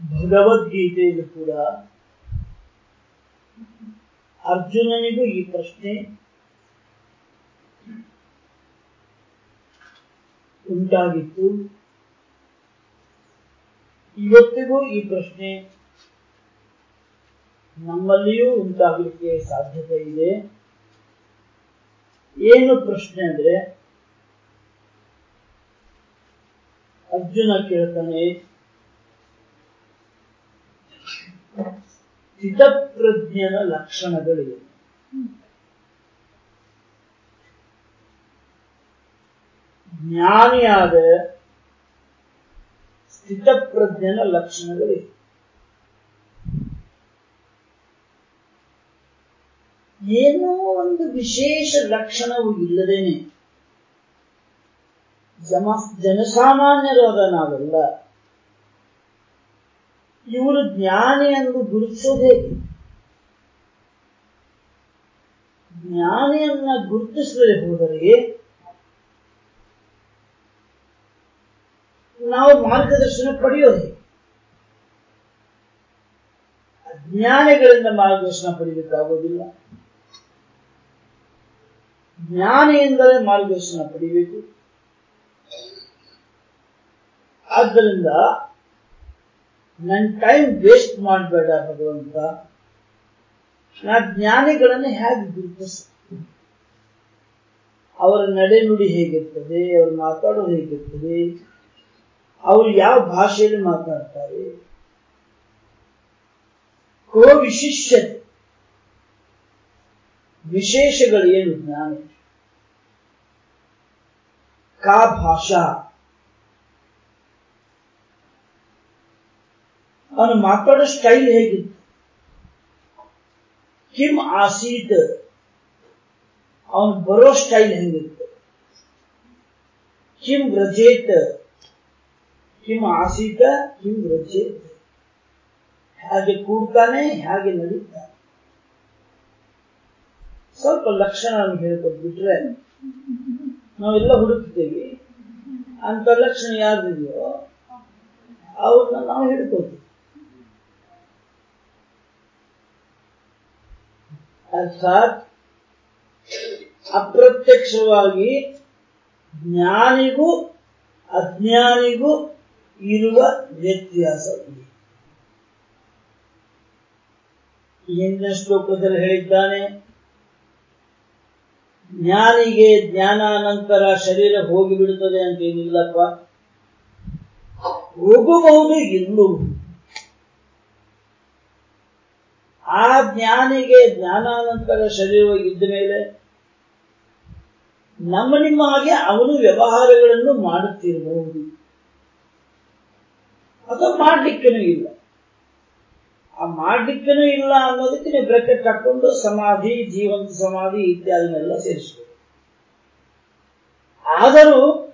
ಭಗವದ್ಗೀತೆಯಲ್ಲೂ ಕೂಡ ಅರ್ಜುನನಿಗೂ ಈ ಪ್ರಶ್ನೆ ಉಂಟಾಗಿತ್ತು. ಇವತ್ತಿಗೂ ಈ ಪ್ರಶ್ನೆ ನಮ್ಮಲ್ಲಿಯೂ ಉಂಟಾಗಲಿಕ್ಕೆ ಸಾಧ್ಯತೆ ಇದೆ. ಏನು ಪ್ರಶ್ನೆ ಅಂದ್ರೆ ಅರ್ಜುನ ಕೇಳ್ತಾನೆ ಸ್ಥಿತಪ್ರಜ್ಞನ ಲಕ್ಷಣಗಳಿವೆ. ಜ್ಞಾನಿಯಾದ ಸ್ಥಿತಪ್ರಜ್ಞನ ಲಕ್ಷಣಗಳಿವೆ. ಏನೋ ಒಂದು ವಿಶೇಷ ಲಕ್ಷಣವು ಇಲ್ಲದೇನೆ ಜಮ ಜನಸಾಮಾನ್ಯರಾದ ನಾವೆಲ್ಲ ಇವರು ಜ್ಞಾನಿ ಎಂದು ಗುರುತಿಸೋದು ಜ್ಞಾನಿಯನ್ನ ಗುರುತಿಸದೆ ಹೋದರೆ ನಾವು ಮಾರ್ಗದರ್ಶನ ಪಡೆಯೋದು? ಅಜ್ಞಾನಿಗಳಿಂದ ಮಾರ್ಗದರ್ಶನ ಪಡೆಯಲಿಕ್ಕಾಗೋದಿಲ್ಲ ಜ್ಞಾನಿಯಿಂದಲೇ ಮಾರ್ಗದರ್ಶನ ಪಡಿಬೇಕು ಆದ್ದರಿಂದ ನನ್ನ ಟೈಮ್ ವೇಸ್ಟ್ ಮಾಡಬೇಡ ಭಗವಂತ. ನಾ ಜ್ಞಾನಿಗಳನ್ನು ಹೇಗೆ ಗುರುತಿಸ ಅವರ ನಡೆನುಡಿ ಹೇಗಿರ್ತದೆ, ಅವರು ಮಾತಾಡೋದು ಹೇಗಿರ್ತದೆ, ಅವರು ಯಾವ ಭಾಷೆಯಲ್ಲಿ ಮಾತಾಡ್ತಾರೆ? ಕೋ ವಿಶಿಷ್ಯತೆ ವಿಶೇಷಗಳು ಏನು ಜ್ಞಾನ? ಕಾ ಭಾಷಾ. ಅವನು ಮಾತಾಡೋ ಸ್ಟೈಲ್ ಹೇಗಿತ್ತು ಕಿಮ್ ಆಸೀತ್ ಅವನು ಬರೋ ಸ್ಟೈಲ್ ಹೆಂಗಿತ್ತು ಕಿಮ್ ರಜೇತ್, ಕಿಮ್ ಆಸೀತ ಕಿಮ್ ರಜೇತ್. ಹೇಗೆ ಕೂಡ್ತಾನೆ, ಹೇಗೆ ನಡೀತಾನೆ. ಸ್ವಲ್ಪ ಲಕ್ಷಣ ಹೇಳ್ಕೊಟ್ಬಿಟ್ರೆ, ನಾವೆಲ್ಲ ಹುಡುಕ್ತೇವೆ. ಅಂತ ಲಕ್ಷಣ ಯಾರಿದೆಯೋ ಅವ್ರನ್ನ ನಾವು ಹಿಡ್ಕೋತೀವಿ ಅರ್ಥಾತ್ ಅಪ್ರತ್ಯಕ್ಷವಾಗಿ ಜ್ಞಾನಿಗೂ ಅಜ್ಞಾನಿಗೂ ಇರುವ ವ್ಯತ್ಯಾಸ ಹಿಂದಿನ ಶ್ಲೋಕದಲ್ಲಿ ಹೇಳಿದ್ದಾನೆ, ಜ್ಞಾನಿಗೆ ಜ್ಞಾನಾನಂತರ ಶರೀರ ಹೋಗಿಬಿಡುತ್ತದೆ ಅಂತ ಏನಿಲ್ಲಪ್ಪ. ಹೋಗಬಹುದು ಇಲ್ಲೂ ಆ ಜ್ಞಾನಿಗೆ ಜ್ಞಾನಾನಂತರ ಶರೀರ ಇದ್ದ ಮೇಲೆ ನಮ್ಮ ನಿಮ್ಮ ಹಾಗೆ ಅವನು ವ್ಯವಹಾರಗಳನ್ನು ಮಾಡುತ್ತಿರಬಹುದು. ಅದು ಮಾಡ್ಲಿಕ್ಕೂ ಇಲ್ಲ. ಆ ಮಾಡ್ಲಿಕ್ಕೂ ಇಲ್ಲ ಅನ್ನೋದಕ್ಕೆ ನೀವು ಬ್ರೆಕೆಟ್ ಹಾಕೊಂಡು ಸಮಾಧಿ, ಜೀವಂತ ಸಮಾಧಿ ಇತ್ಯಾದಿನೆಲ್ಲ ಸೇರಿಸ್ಬೋದು ಆದರೂ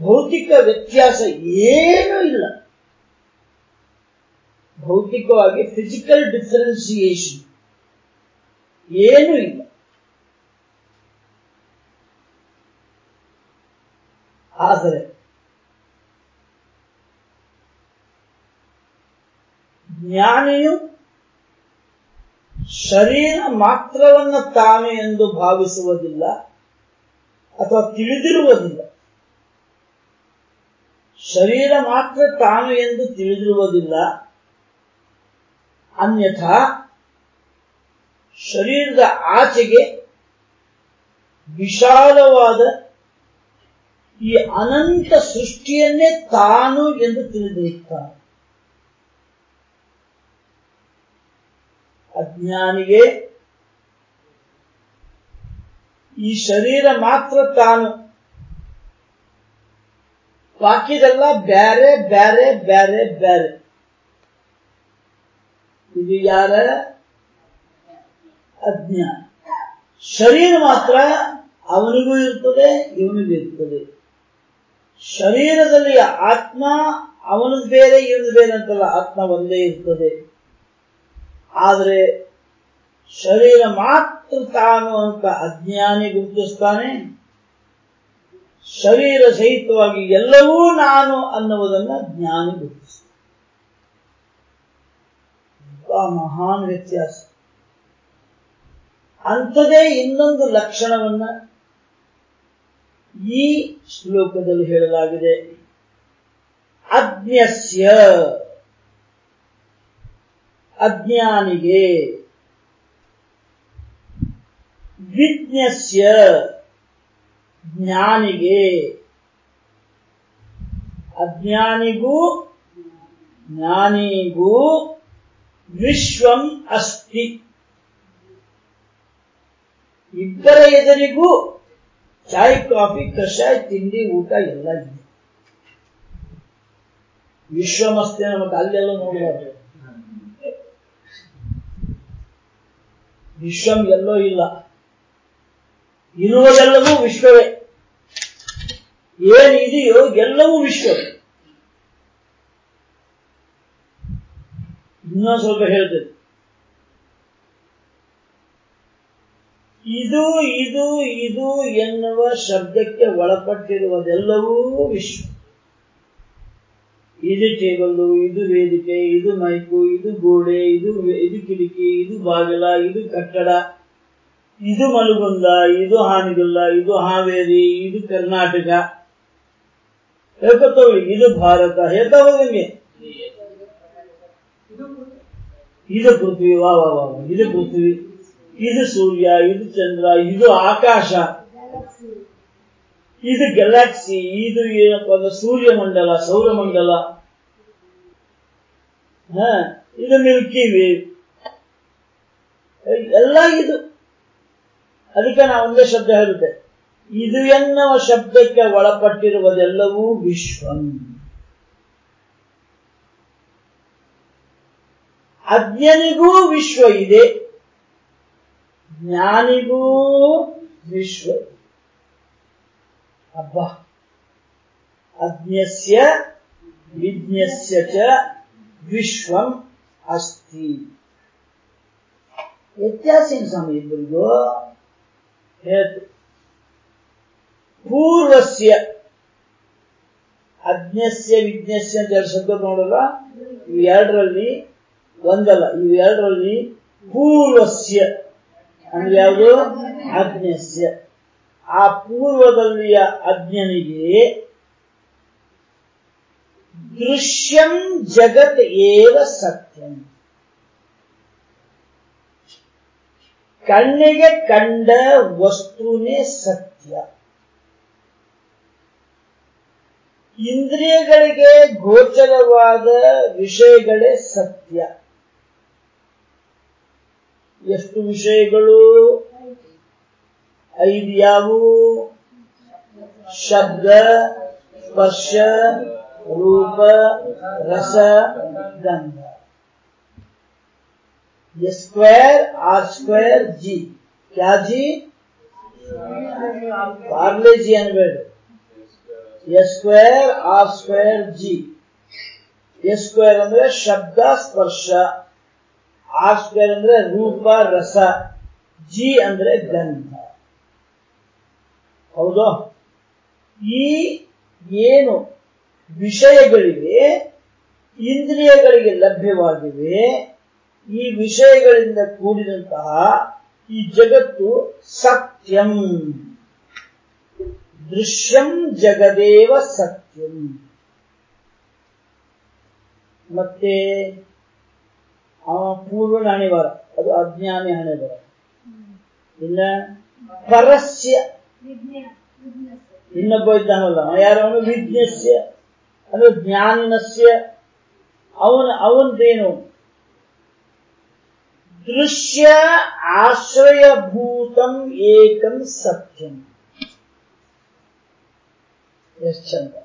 ಭೌತಿಕ ವ್ಯತ್ಯಾಸ ಏನೂ ಇಲ್ಲ. ಭೌತಿಕವಾಗಿ ಫಿಸಿಕಲ್ ಡಿಫರೆನ್ಸಿಯೇಷನ್ ಏನೂ ಇಲ್ಲ. ಆದರೆ, ಜ್ಞಾನಿಯು ಶರೀರ ಮಾತ್ರವನ್ನ ತಾನು ಎಂದು ಭಾವಿಸುವುದಿಲ್ಲ ಅಥವಾ ತಿಳಿದಿರುವುದಿಲ್ಲ. ಶರೀರ ಮಾತ್ರ ತಾನು ಎಂದು ತಿಳಿದಿರುವುದಿಲ್ಲ. ಅನ್ಯಥಾ ಶರೀರದ ಆಚೆಗೆ ವಿಶಾಲವಾದ ಈ ಅನಂತ ಸೃಷ್ಟಿಯನ್ನೇ ತಾನು ಎಂದು ತಿಳಿದಿರುತ್ತಾನೆ ಅಜ್ಞಾನಿಗೆ ಈ ಶರೀರ ಮಾತ್ರ ತಾನು. ಬಾಕಿದೆಲ್ಲ ಬ್ಯಾರೆ ಬ್ಯಾರೆ ಬ್ಯಾರೆ ಬ್ಯಾರೆ. ಇದು ಯಾರ? ಅಜ್ಞಾನ ಶರೀರ ಮಾತ್ರ ಅವನಿಗೂ ಇರ್ತದೆ, ಇವನಿಗೂ ಇರ್ತದೆ. ಶರೀರದಲ್ಲಿ ಆತ್ಮ ಅವನದು ಬೇರೆ ಇವನು ಬೇರೆ ಅಂತಲ್ಲ, ಆತ್ಮ ಒಂದೇ ಇರ್ತದೆ. ಆದರೆ ಶರೀರ ಮಾತ್ರ ತಾನು ಅಂತ ಅಜ್ಞಾನಿ ಗುರುತಿಸ್ತಾನೆ. ಶರೀರ ಸಹಿತವಾಗಿ ಎಲ್ಲವೂ ನಾನು ಅನ್ನುವುದನ್ನು ಜ್ಞಾನಿ ಗುರುತಿಸ್ತಾನೆ. ಮಹಾನ್ ವ್ಯತ್ಯಾಸ. ಅಂಥದೇ ಇನ್ನೊಂದು ಲಕ್ಷಣವನ್ನ ಈ ಶ್ಲೋಕದಲ್ಲಿ ಹೇಳಲಾಗಿದೆ. ಅಜ್ಞಸ್ಯ. ಅಜ್ಞಾನಿಗೆ. ವಿಜ್ಞಸ್ಯ. ಜ್ಞಾನಿಗೆ. ಅಜ್ಞಾನಿಗೂ ಜ್ಞಾನಿಗೂ ವಿಶ್ವಂ ಅಸ್ತಿ. ಇಬ್ಬರ ಎದುರಿಗೂ ಚಾಯ್, ಕಾಫಿ ಕಷಾಯ ತಿಂಡಿ, ಊಟ ಎಲ್ಲ ಇದೆ. ವಿಶ್ವಮಸ್ತಿ ನಮಗೆ ಅಲ್ಲೆಲ್ಲ ನೋಡಬಾರ್ದು ವಿಶ್ವಂ ಎಲ್ಲೋ ಇಲ್ಲ. ಇರುವುದೆಲ್ಲವೂ ವಿಶ್ವವೇ. ಏನಿದೆಯೋ ಎಲ್ಲವೂ ವಿಶ್ವವೇ. ಇನ್ನೊಂದು ಸ್ವಲ್ಪ ಹೇಳ್ತೇನೆ ಇದು ಇದು ಇದು ಎನ್ನುವ ಶಬ್ದಕ್ಕೆ ಒಳಪಟ್ಟಿರುವುದೆಲ್ಲವೂ ವಿಶ್ವ. ಇದು ಟೇಬಲ್ಲು, ಇದು ವೇದಿಕೆ, ಇದು ಮೈಕು, ಇದು ಗೋಡೆ, ಇದು ಇದು ಕಿಟಕಿ, ಇದು ಬಾಗಿಲ, ಇದು ಕಟ್ಟಡ, ಇದು ಮಲಗುಂದ, ಇದು ಹಾನಿಗುಲ್ಲ, ಇದು ಹಾವೇರಿ, ಇದು ಕರ್ನಾಟಕ. ಹೇಳ್ಕೊತವ್ರಿ ಇದು ಭಾರತ, ಹೇಳ್ತಾ ಹೋದಂಗೆ ಇದು ಪೃಥ್ವಿ, ವಾ ವಾ ವಾ ಇದು ಪೃಥ್ವಿ, ಇದು ಸೂರ್ಯ, ಇದು ಚಂದ್ರ, ಇದು ಆಕಾಶ. ಇದು ಗ್ಯಾಲಕ್ಸಿ ಇದು ಏನಪ್ಪ ಅಂದ್ರೆ ಸೂರ್ಯಮಂಡಲ, ಸೌರಮಂಡಲ. ಹ, ಇದು ಮಿಲ್ಕಿ ವೇ ಎಲ್ಲ ಇದು. ಅದಕ್ಕೆ ನಾವು ಒಂದೇ ಶಬ್ದ ಹೇಳುತ್ತೆ ಇದು ಎನ್ನುವ ಶಬ್ದಕ್ಕೆ ಒಳಪಟ್ಟಿರುವುದೆಲ್ಲವೂ ವಿಶ್ವಂ. ಅಜ್ಞನಿಗೂ ವಿಶ್ವ ಇದೆ, ಜ್ಞಾನಿಗೂ ವಿಶ್ವ ಅಬ್ಬ. ಅಜ್ಞಸ್ಯ, ವಿಜ್ಞಸ್ಯ ಚ ವಿಶ್ವಂ ಅಸ್ತಿ. ವ್ಯತ್ಯಾಸ ಏನು ಸ್ವಾಮಿ ಇಬ್ಬರಿಗೂ ಹೇಳ್ತು. ಪೂರ್ವಸ್ಯ. ಅಜ್ಞಸ್ಯ, ವಿಜ್ಞಸ್ಯ ಅಂತ ಎರಡು ಶಬ್ದ ನೋಡಲ್ಲ ಇವೆರಡರಲ್ಲಿ ಒಂದಲ್ಲ ಇವೆರಡರಲ್ಲಿ ಪೂರ್ವಸ್ಯ. ಅಂದ್ರೆ ಯಾವುದು? ಅಜ್ಞಸ್ಯ. ಆ ಪೂರ್ವದಲ್ಲಿಯ ಅಜ್ಞನಿಗೆ ದೃಶ್ಯಂ ಜಗತ್ ಏವ ಸತ್ಯಂ. ಕಣ್ಣಿಗೆ ಕಂಡ ವಸ್ತುನೇ ಸತ್ಯ. ಇಂದ್ರಿಯಗಳಿಗೆ ಗೋಚರವಾದ ವಿಷಯಗಳೇ ಸತ್ಯ. ಎಷ್ಟು ವಿಷಯಗಳು ಐದು ಯಾವುವು ಶಬ್ದ ಸ್ಪರ್ಶ ರೂಪ ರಸ ಗಂಧ ಸ್ಕ್ವೇರ್ ಆರ್ ಸ್ಕ್ವೇರ್ ಜಿ ಕ್ಯಾ G Parle G ಅನ್ಬೇಡ S square R square G S square ಅಂದ್ರೆ ಶಬ್ದ ಸ್ಪರ್ಶ ಆರ್ ಸ್ಕ್ವೇರ್ ಅಂದ್ರೆ ರೂಪ, ರಸ, ಜಿ ಅಂದ್ರೆ ಗಂಧ. ಹೌದು? ಈ ಏನು ವಿಷಯಗಳಿವೆ, ಇಂದ್ರಿಯಗಳಿಗೆ ಲಭ್ಯವಾಗಿವೆ, ಈ ವಿಷಯಗಳಿಂದ ಕೂಡಿದಂತಹ ಈ ಜಗತ್ತು ಸತ್ಯಂ. ದೃಶ್ಯಂ ಜಗದೇವ ಸತ್ಯಂ. ಮತ್ತೆ ಅವ ಪೂರ್ವನ ಹಣೆಬರ ಅದು ಅಜ್ಞಾನಿ ಹಣೆಬರ ಇನ್ನ ಪರಸ್ಯ. ಇನ್ನೊಬ್ಬ ಇದ್ದಾನಲ್ಲ ಯಾರವನು ವಿಜ್ಞಸ್ಯ ಅಂದ್ರೆ ಜ್ಞಾನಿನಸ್ಯ. ಅವನ, ಅವನದೇನು? ದೃಶ್ಯ ಆಶ್ರಯಭೂತಂ ಏಕಂ ಸತ್ಯಂ. ಎಷ್ಟು ಚಂದ.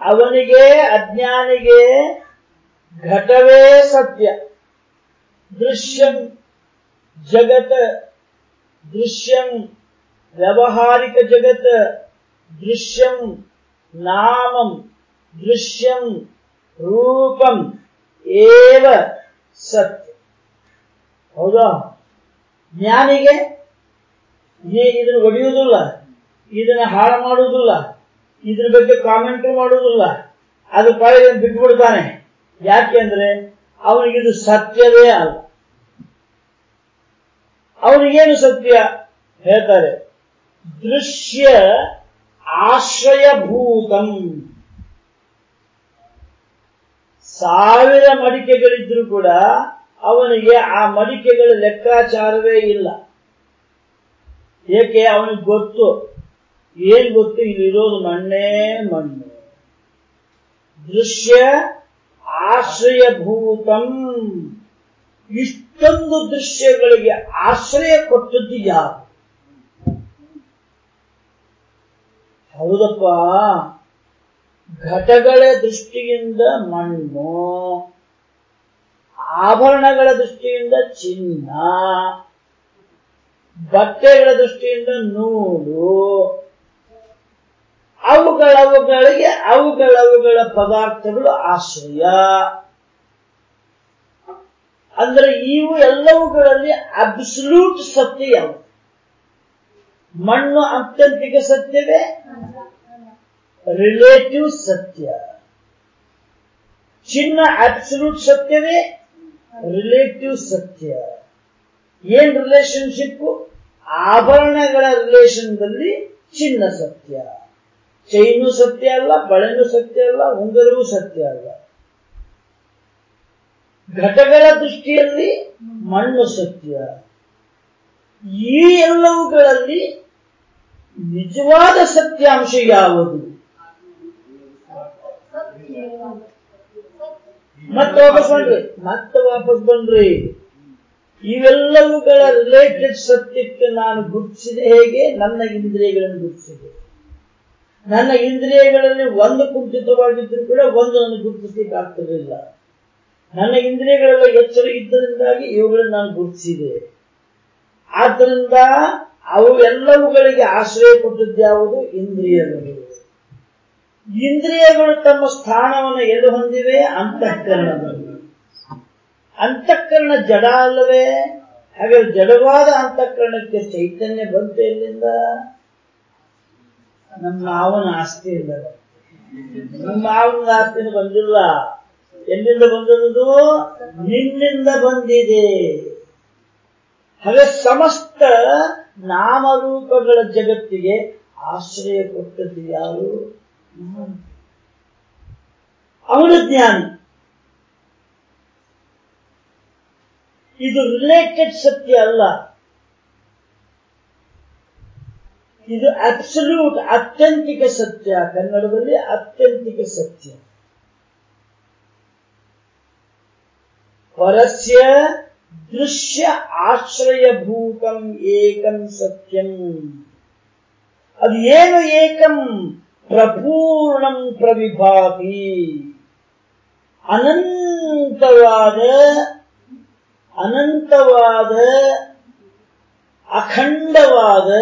ಅವನಿಗೆ, ಅಜ್ಞಾನಿಗೆ ಘಟವೇ ಸತ್ಯ. ದೃಶ್ಯಂ, ಜಗತ್, ದೃಶ್ಯಂ, ವ್ಯವಹಾರಿಕ ಜಗತ್, ದೃಶ್ಯಂ, ನಾಮಂ, ದೃಶ್ಯಂ, ರೂಪಂ, ಏವ ಸತ್ಯ. ಹೌದಾ? ಜ್ಞಾನಿಗೆ ನೀ ಇದನ್ನು ಒಡೆಯುವುದಿಲ್ಲ, ಇದನ್ನ ಹಾಳು ಮಾಡುವುದಿಲ್ಲ. ಇದ್ರ ಬಗ್ಗೆ ಕಾಮೆಂಟ್ ಮಾಡುವುದಿಲ್ಲ. ಅದು ಪಾಡಿಗೆ ಬಿಟ್ಬಿಡ್ತಾನೆ ಯಾಕೆಂದ್ರೆ ಅವನಿಗಿದು ಸತ್ಯವೇ ಅಲ್ಲ. ಅವನಿಗೇನು ಸತ್ಯ ಹೇಳ್ತಾರೆ? ದೃಶ್ಯ ಆಶ್ರಯಭೂತಂ. ಸಾವಿರ ಮಡಿಕೆಗಳಿದ್ರೂ ಕೂಡ ಅವನಿಗೆ ಆ ಮಡಿಕೆಗಳ ಲೆಕ್ಕಾಚಾರವೇ ಇಲ್ಲ. ಏಕೆ? ಅವನಿಗೆ ಗೊತ್ತು. ಏನ್ ಗೊತ್ತು? ಇಲ್ಲಿರೋದು ಮಣ್ಣೇ ಮಣ್ಣು. ದೃಶ್ಯ ಆಶ್ರಯಭೂತಂ. ಇಷ್ಟೊಂದು ದೃಶ್ಯಗಳಿಗೆ ಆಶ್ರಯ ಕೊಟ್ಟದ್ದು ಯಾರು? ಹೌದಪ್ಪ. ಘಟಗಳ ದೃಷ್ಟಿಯಿಂದ ಮಣ್ಣು, ಆಭರಣಗಳ ದೃಷ್ಟಿಯಿಂದ ಚಿನ್ನ, ಬಟ್ಟೆಗಳ ದೃಷ್ಟಿಯಿಂದ ನೂಲು ಅವುಗಳವುಗಳಿಗೆ ಅವುಗಳವುಗಳ ಪದಾರ್ಥಗಳು ಆಶ್ರಯ. ಅಂದ್ರೆ ಇವು ಎಲ್ಲವುಗಳಲ್ಲಿ ಅಬ್ಸಲ್ಯೂಟ್ ಸತ್ಯ ಯಾವುದು? ಮಣ್ಣು ಅತ್ಯಂತಿಕ ಸತ್ಯವೇ? ರಿಲೇಟಿವ್ ಸತ್ಯ. ಚಿನ್ನ ಅಬ್ಸಲ್ಯೂಟ್ ಸತ್ಯವೇ? ರಿಲೇಟಿವ್ ಸತ್ಯ. ಏನ್ ರಿಲೇಶನ್ಶಿಪ್ ಆಭರಣಗಳ ರಿಲೇಶನ್ದಲ್ಲಿ ಚಿನ್ನ ಸತ್ಯ. ಚೈನು ಸತ್ಯ ಅಲ್ಲ, ಬಳೆನೂ ಸತ್ಯ ಅಲ್ಲ, ಉಂಗರವೂ ಸತ್ಯ ಅಲ್ಲ. ಘಟಗಳ ದೃಷ್ಟಿಯಲ್ಲಿ ಮಣ್ಣು ಸತ್ಯ. ಈ ಎಲ್ಲವುಗಳಲ್ಲಿ ನಿಜವಾದ ಸತ್ಯಾಂಶ ಯಾವುದು? ಮತ್ತೆ ವಾಪಸ್ ಬನ್ರಿ ಮತ್ತೆ ವಾಪಸ್ ಬನ್ರಿ ಇವೆಲ್ಲವುಗಳ ರಿಲೇಟೆಡ್ ಸತ್ಯಕ್ಕೆ ನಾನು ಗುರುತಿಸಿದೆ ಹೇಗೆ? ನನ್ನ ಇಂದ್ರಿಯಗಳನ್ನು ಗುರುತಿಸಿದೆ. ನನ್ನ ಇಂದ್ರಿಯಗಳಲ್ಲಿ ಒಂದು ಕುಂಠಿತವಾಗಿದ್ದರೂ ಕೂಡ ಒಂದು ನನಗೆ ಗುರುತಿಸಲಿಕ್ಕೆ ನನ್ನ ಇಂದ್ರಿಯಗಳೆಲ್ಲ ಎಚ್ಚರ ಇದ್ದರಿಂದಾಗಿ ಇವುಗಳನ್ನು ನಾನು ಗುರುತಿಸಿದೆ. ಆದ್ದರಿಂದ ಅವು ಎಲ್ಲವುಗಳಿಗೆ ಆಶ್ರಯ ಕೊಟ್ಟದ್ದು ಯಾವುದು? ಇಂದ್ರಿಯಗಳು. ಇಂದ್ರಿಯಗಳು ತಮ್ಮ ಸ್ಥಾನವನ್ನು ಎಲ್ಲಿ ಹೊಂದಿವೆ? ಅಂತಃಕರಣದಲ್ಲಿ. ಅಂತಃಕರಣ ಜಡ ಅಲ್ಲವೇ? ಹಾಗೆ ಜಡವಾದ ಅಂತಃಕರಣಕ್ಕೆ ಚೈತನ್ಯ ಬಂತು ಎಲ್ಲಿಂದ? ನಮ್ಮ ಮಾವನ ಆಸ್ತಿ ಇಲ್ಲ ನಮ್ಮ ಮಾವನ ಆಸ್ತಿನ ಬಂದಿಲ್ಲ. ಎಲ್ಲಿಂದ ಬಂದದ್ದು? ನಿನ್ನಿಂದ ಬಂದಿದೆ. ಹಾಗೆ ಸಮಸ್ತ ನಾಮರೂಪಗಳ ಜಗತ್ತಿಗೆ ಆಶ್ರಯ ಕೊಟ್ಟದ್ದು ಯಾರು? ಅವನು ಜ್ಞಾನಿ. ಇದು ರಿಲೇಟೆಡ್ ಸತ್ಯ ಅಲ್ಲ. ಇದು ಅಬ್ಸಲ್ಯೂಟ್ ಅತ್ಯಂತಿಕ ಸತ್ಯ. ಕನ್ನಡದಲ್ಲಿ ಅತ್ಯಂತಿಕ ಸತ್ಯ. ಪರಸ್ಯ ದೃಶ್ಯ ಆಶ್ರಯಭೂತಂ ಏಕಂ ಸತ್ಯಂ. ಅದು ಏನು ಏಕಂ? ಪ್ರಪೂರ್ಣಂ ಪ್ರವಿಭಾತಿ. ಅನಂತವಾದ ಅನಂತವಾದ, ಅಖಂಡವಾದ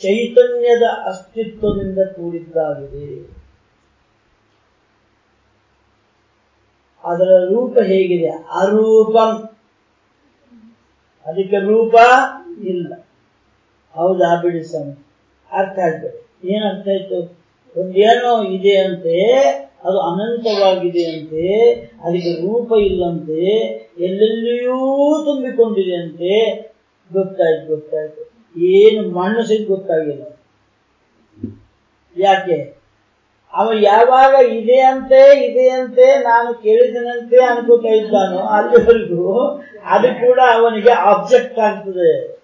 ಚೈತನ್ಯದ ಅಸ್ತಿತ್ವದಿಂದ ಕೂಡಿದ್ದಾಗಿದೆ. ಅದರ ರೂಪ ಹೇಗಿದೆ? ಅರೂಪಂ. ಅದಕ್ಕೆ ರೂಪ ಇಲ್ಲ. ಹೌದಾ ಬಿಡಿ ಸ್ವಾಮಿ? ಅರ್ಥ ಆಯ್ತು. ಏನರ್ಥ ಆಯ್ತು? ಒಂದೇನೋ ಇದೆ ಅಂತೆ, ಅದು ಅನಂತವಾಗಿದೆ ಅಂತೆ, ಅದಕ್ಕೆ ರೂಪ ಇಲ್ಲಂತೆ, ಎಲ್ಲೆಲ್ಲಿಯೂ ತುಂಬಿಕೊಂಡಿದೆ ಅಂತೆ. ಗೊತ್ತಾಯ್ತು ಗೊತ್ತಾಯ್ತು. ಏನು ಮಣ್ಣು ಸಹಿತ ಗೊತ್ತಾಗಿಲ್ಲ. ಯಾಕೆ? ಅವ ಯಾವಾಗ ಇದೆ ಇದೆಯಂತೆ ಇದೆ ಅಂತೆ ನಾನು ಕೇಳಿದನಂತೆ ಅನ್ಕೋತಾ ಇದ್ದಾನೋ ಅಲ್ಲಿವರೆಗೂ ಅದು ಕೂಡ ಅವನಿಗೆ ಆಬ್ಜೆಕ್ಟ್ ಆಗ್ತದೆ.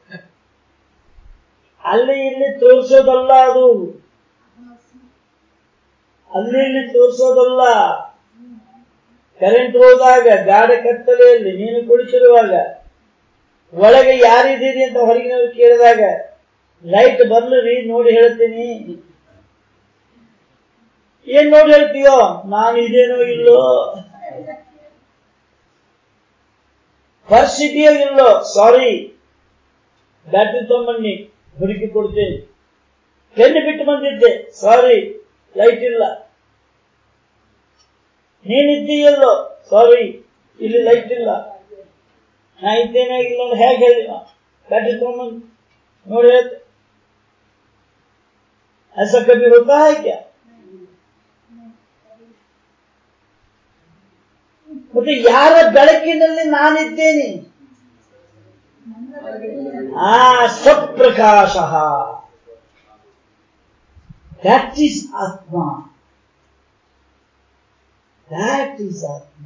ಅಲ್ಲಿ ಇಲ್ಲಿ ತೋರಿಸೋದಲ್ಲ ಅದು. ಅಲ್ಲಿ ಇಲ್ಲಿ ತೋರಿಸೋದಲ್ಲ. ಕರೆಂಟ್ ಹೋದಾಗ ಗಾಢ ಕತ್ತಲೆಯಲ್ಲಿ ನೀನು ಕುಳಿತಿರುವಾಗ ಒಳಗೆ ಯಾರಿದ್ದೀರಿ ಅಂತ ಹೊರಗಿನವ್ರು ಕೇಳಿದಾಗ, ಲೈಟ್ ಬರ್ಲಿ ನೋಡಿ ಹೇಳ್ತೀನಿ. ಏನ್ ನೋಡಿ ಹೇಳ್ತೀಯೋ? ನಾನು ಇದೇನೋ ಇಲ್ಲೋ. ಪರಿಸ್ಥಿತಿಯೋ ಇಲ್ಲೋ, ಸಾರಿ. ಬ್ಯಾಟ್ರಿ ತಗೊಂಬನ್ನಿ, ಹುಡುಕಿ ಕೊಡ್ತೇನೆ. ಪೆನ್ ಬಿಟ್ಟು ಬಂದಿದ್ದೆ, ಸಾರಿ. ಲೈಟ್ ಇಲ್ಲ. ನೀನಿದ್ದೀಯಲ್ಲೋ, ಸಾರಿ. ಇಲ್ಲಿ ಲೈಟ್ ಇಲ್ಲ. ನಾ ಇದ್ದೇನೆ ಇಲ್ಲ ಅಂದ್ರೆ ಹೇಗೆ ಹೇಳಿ ಬ್ಯಾಟ್ರಿ ತಗೊಂಬಂದು ನೋಡಿ ಹೇಳ್ತೆ ऐसा कभी होता है क्या ಮತ್ತೆ ಯಾರ ಬೆಳಕಿನಲ್ಲಿ ನಾನಿದ್ದೇನೆ ಆ ಸ್ವಪ್ರಕಾಶ ದ್ಯಾಟ್ ಈಸ್ ಆತ್ಮ ದ್ಯಾಟ್ ಈಸ್ ಆತ್ಮ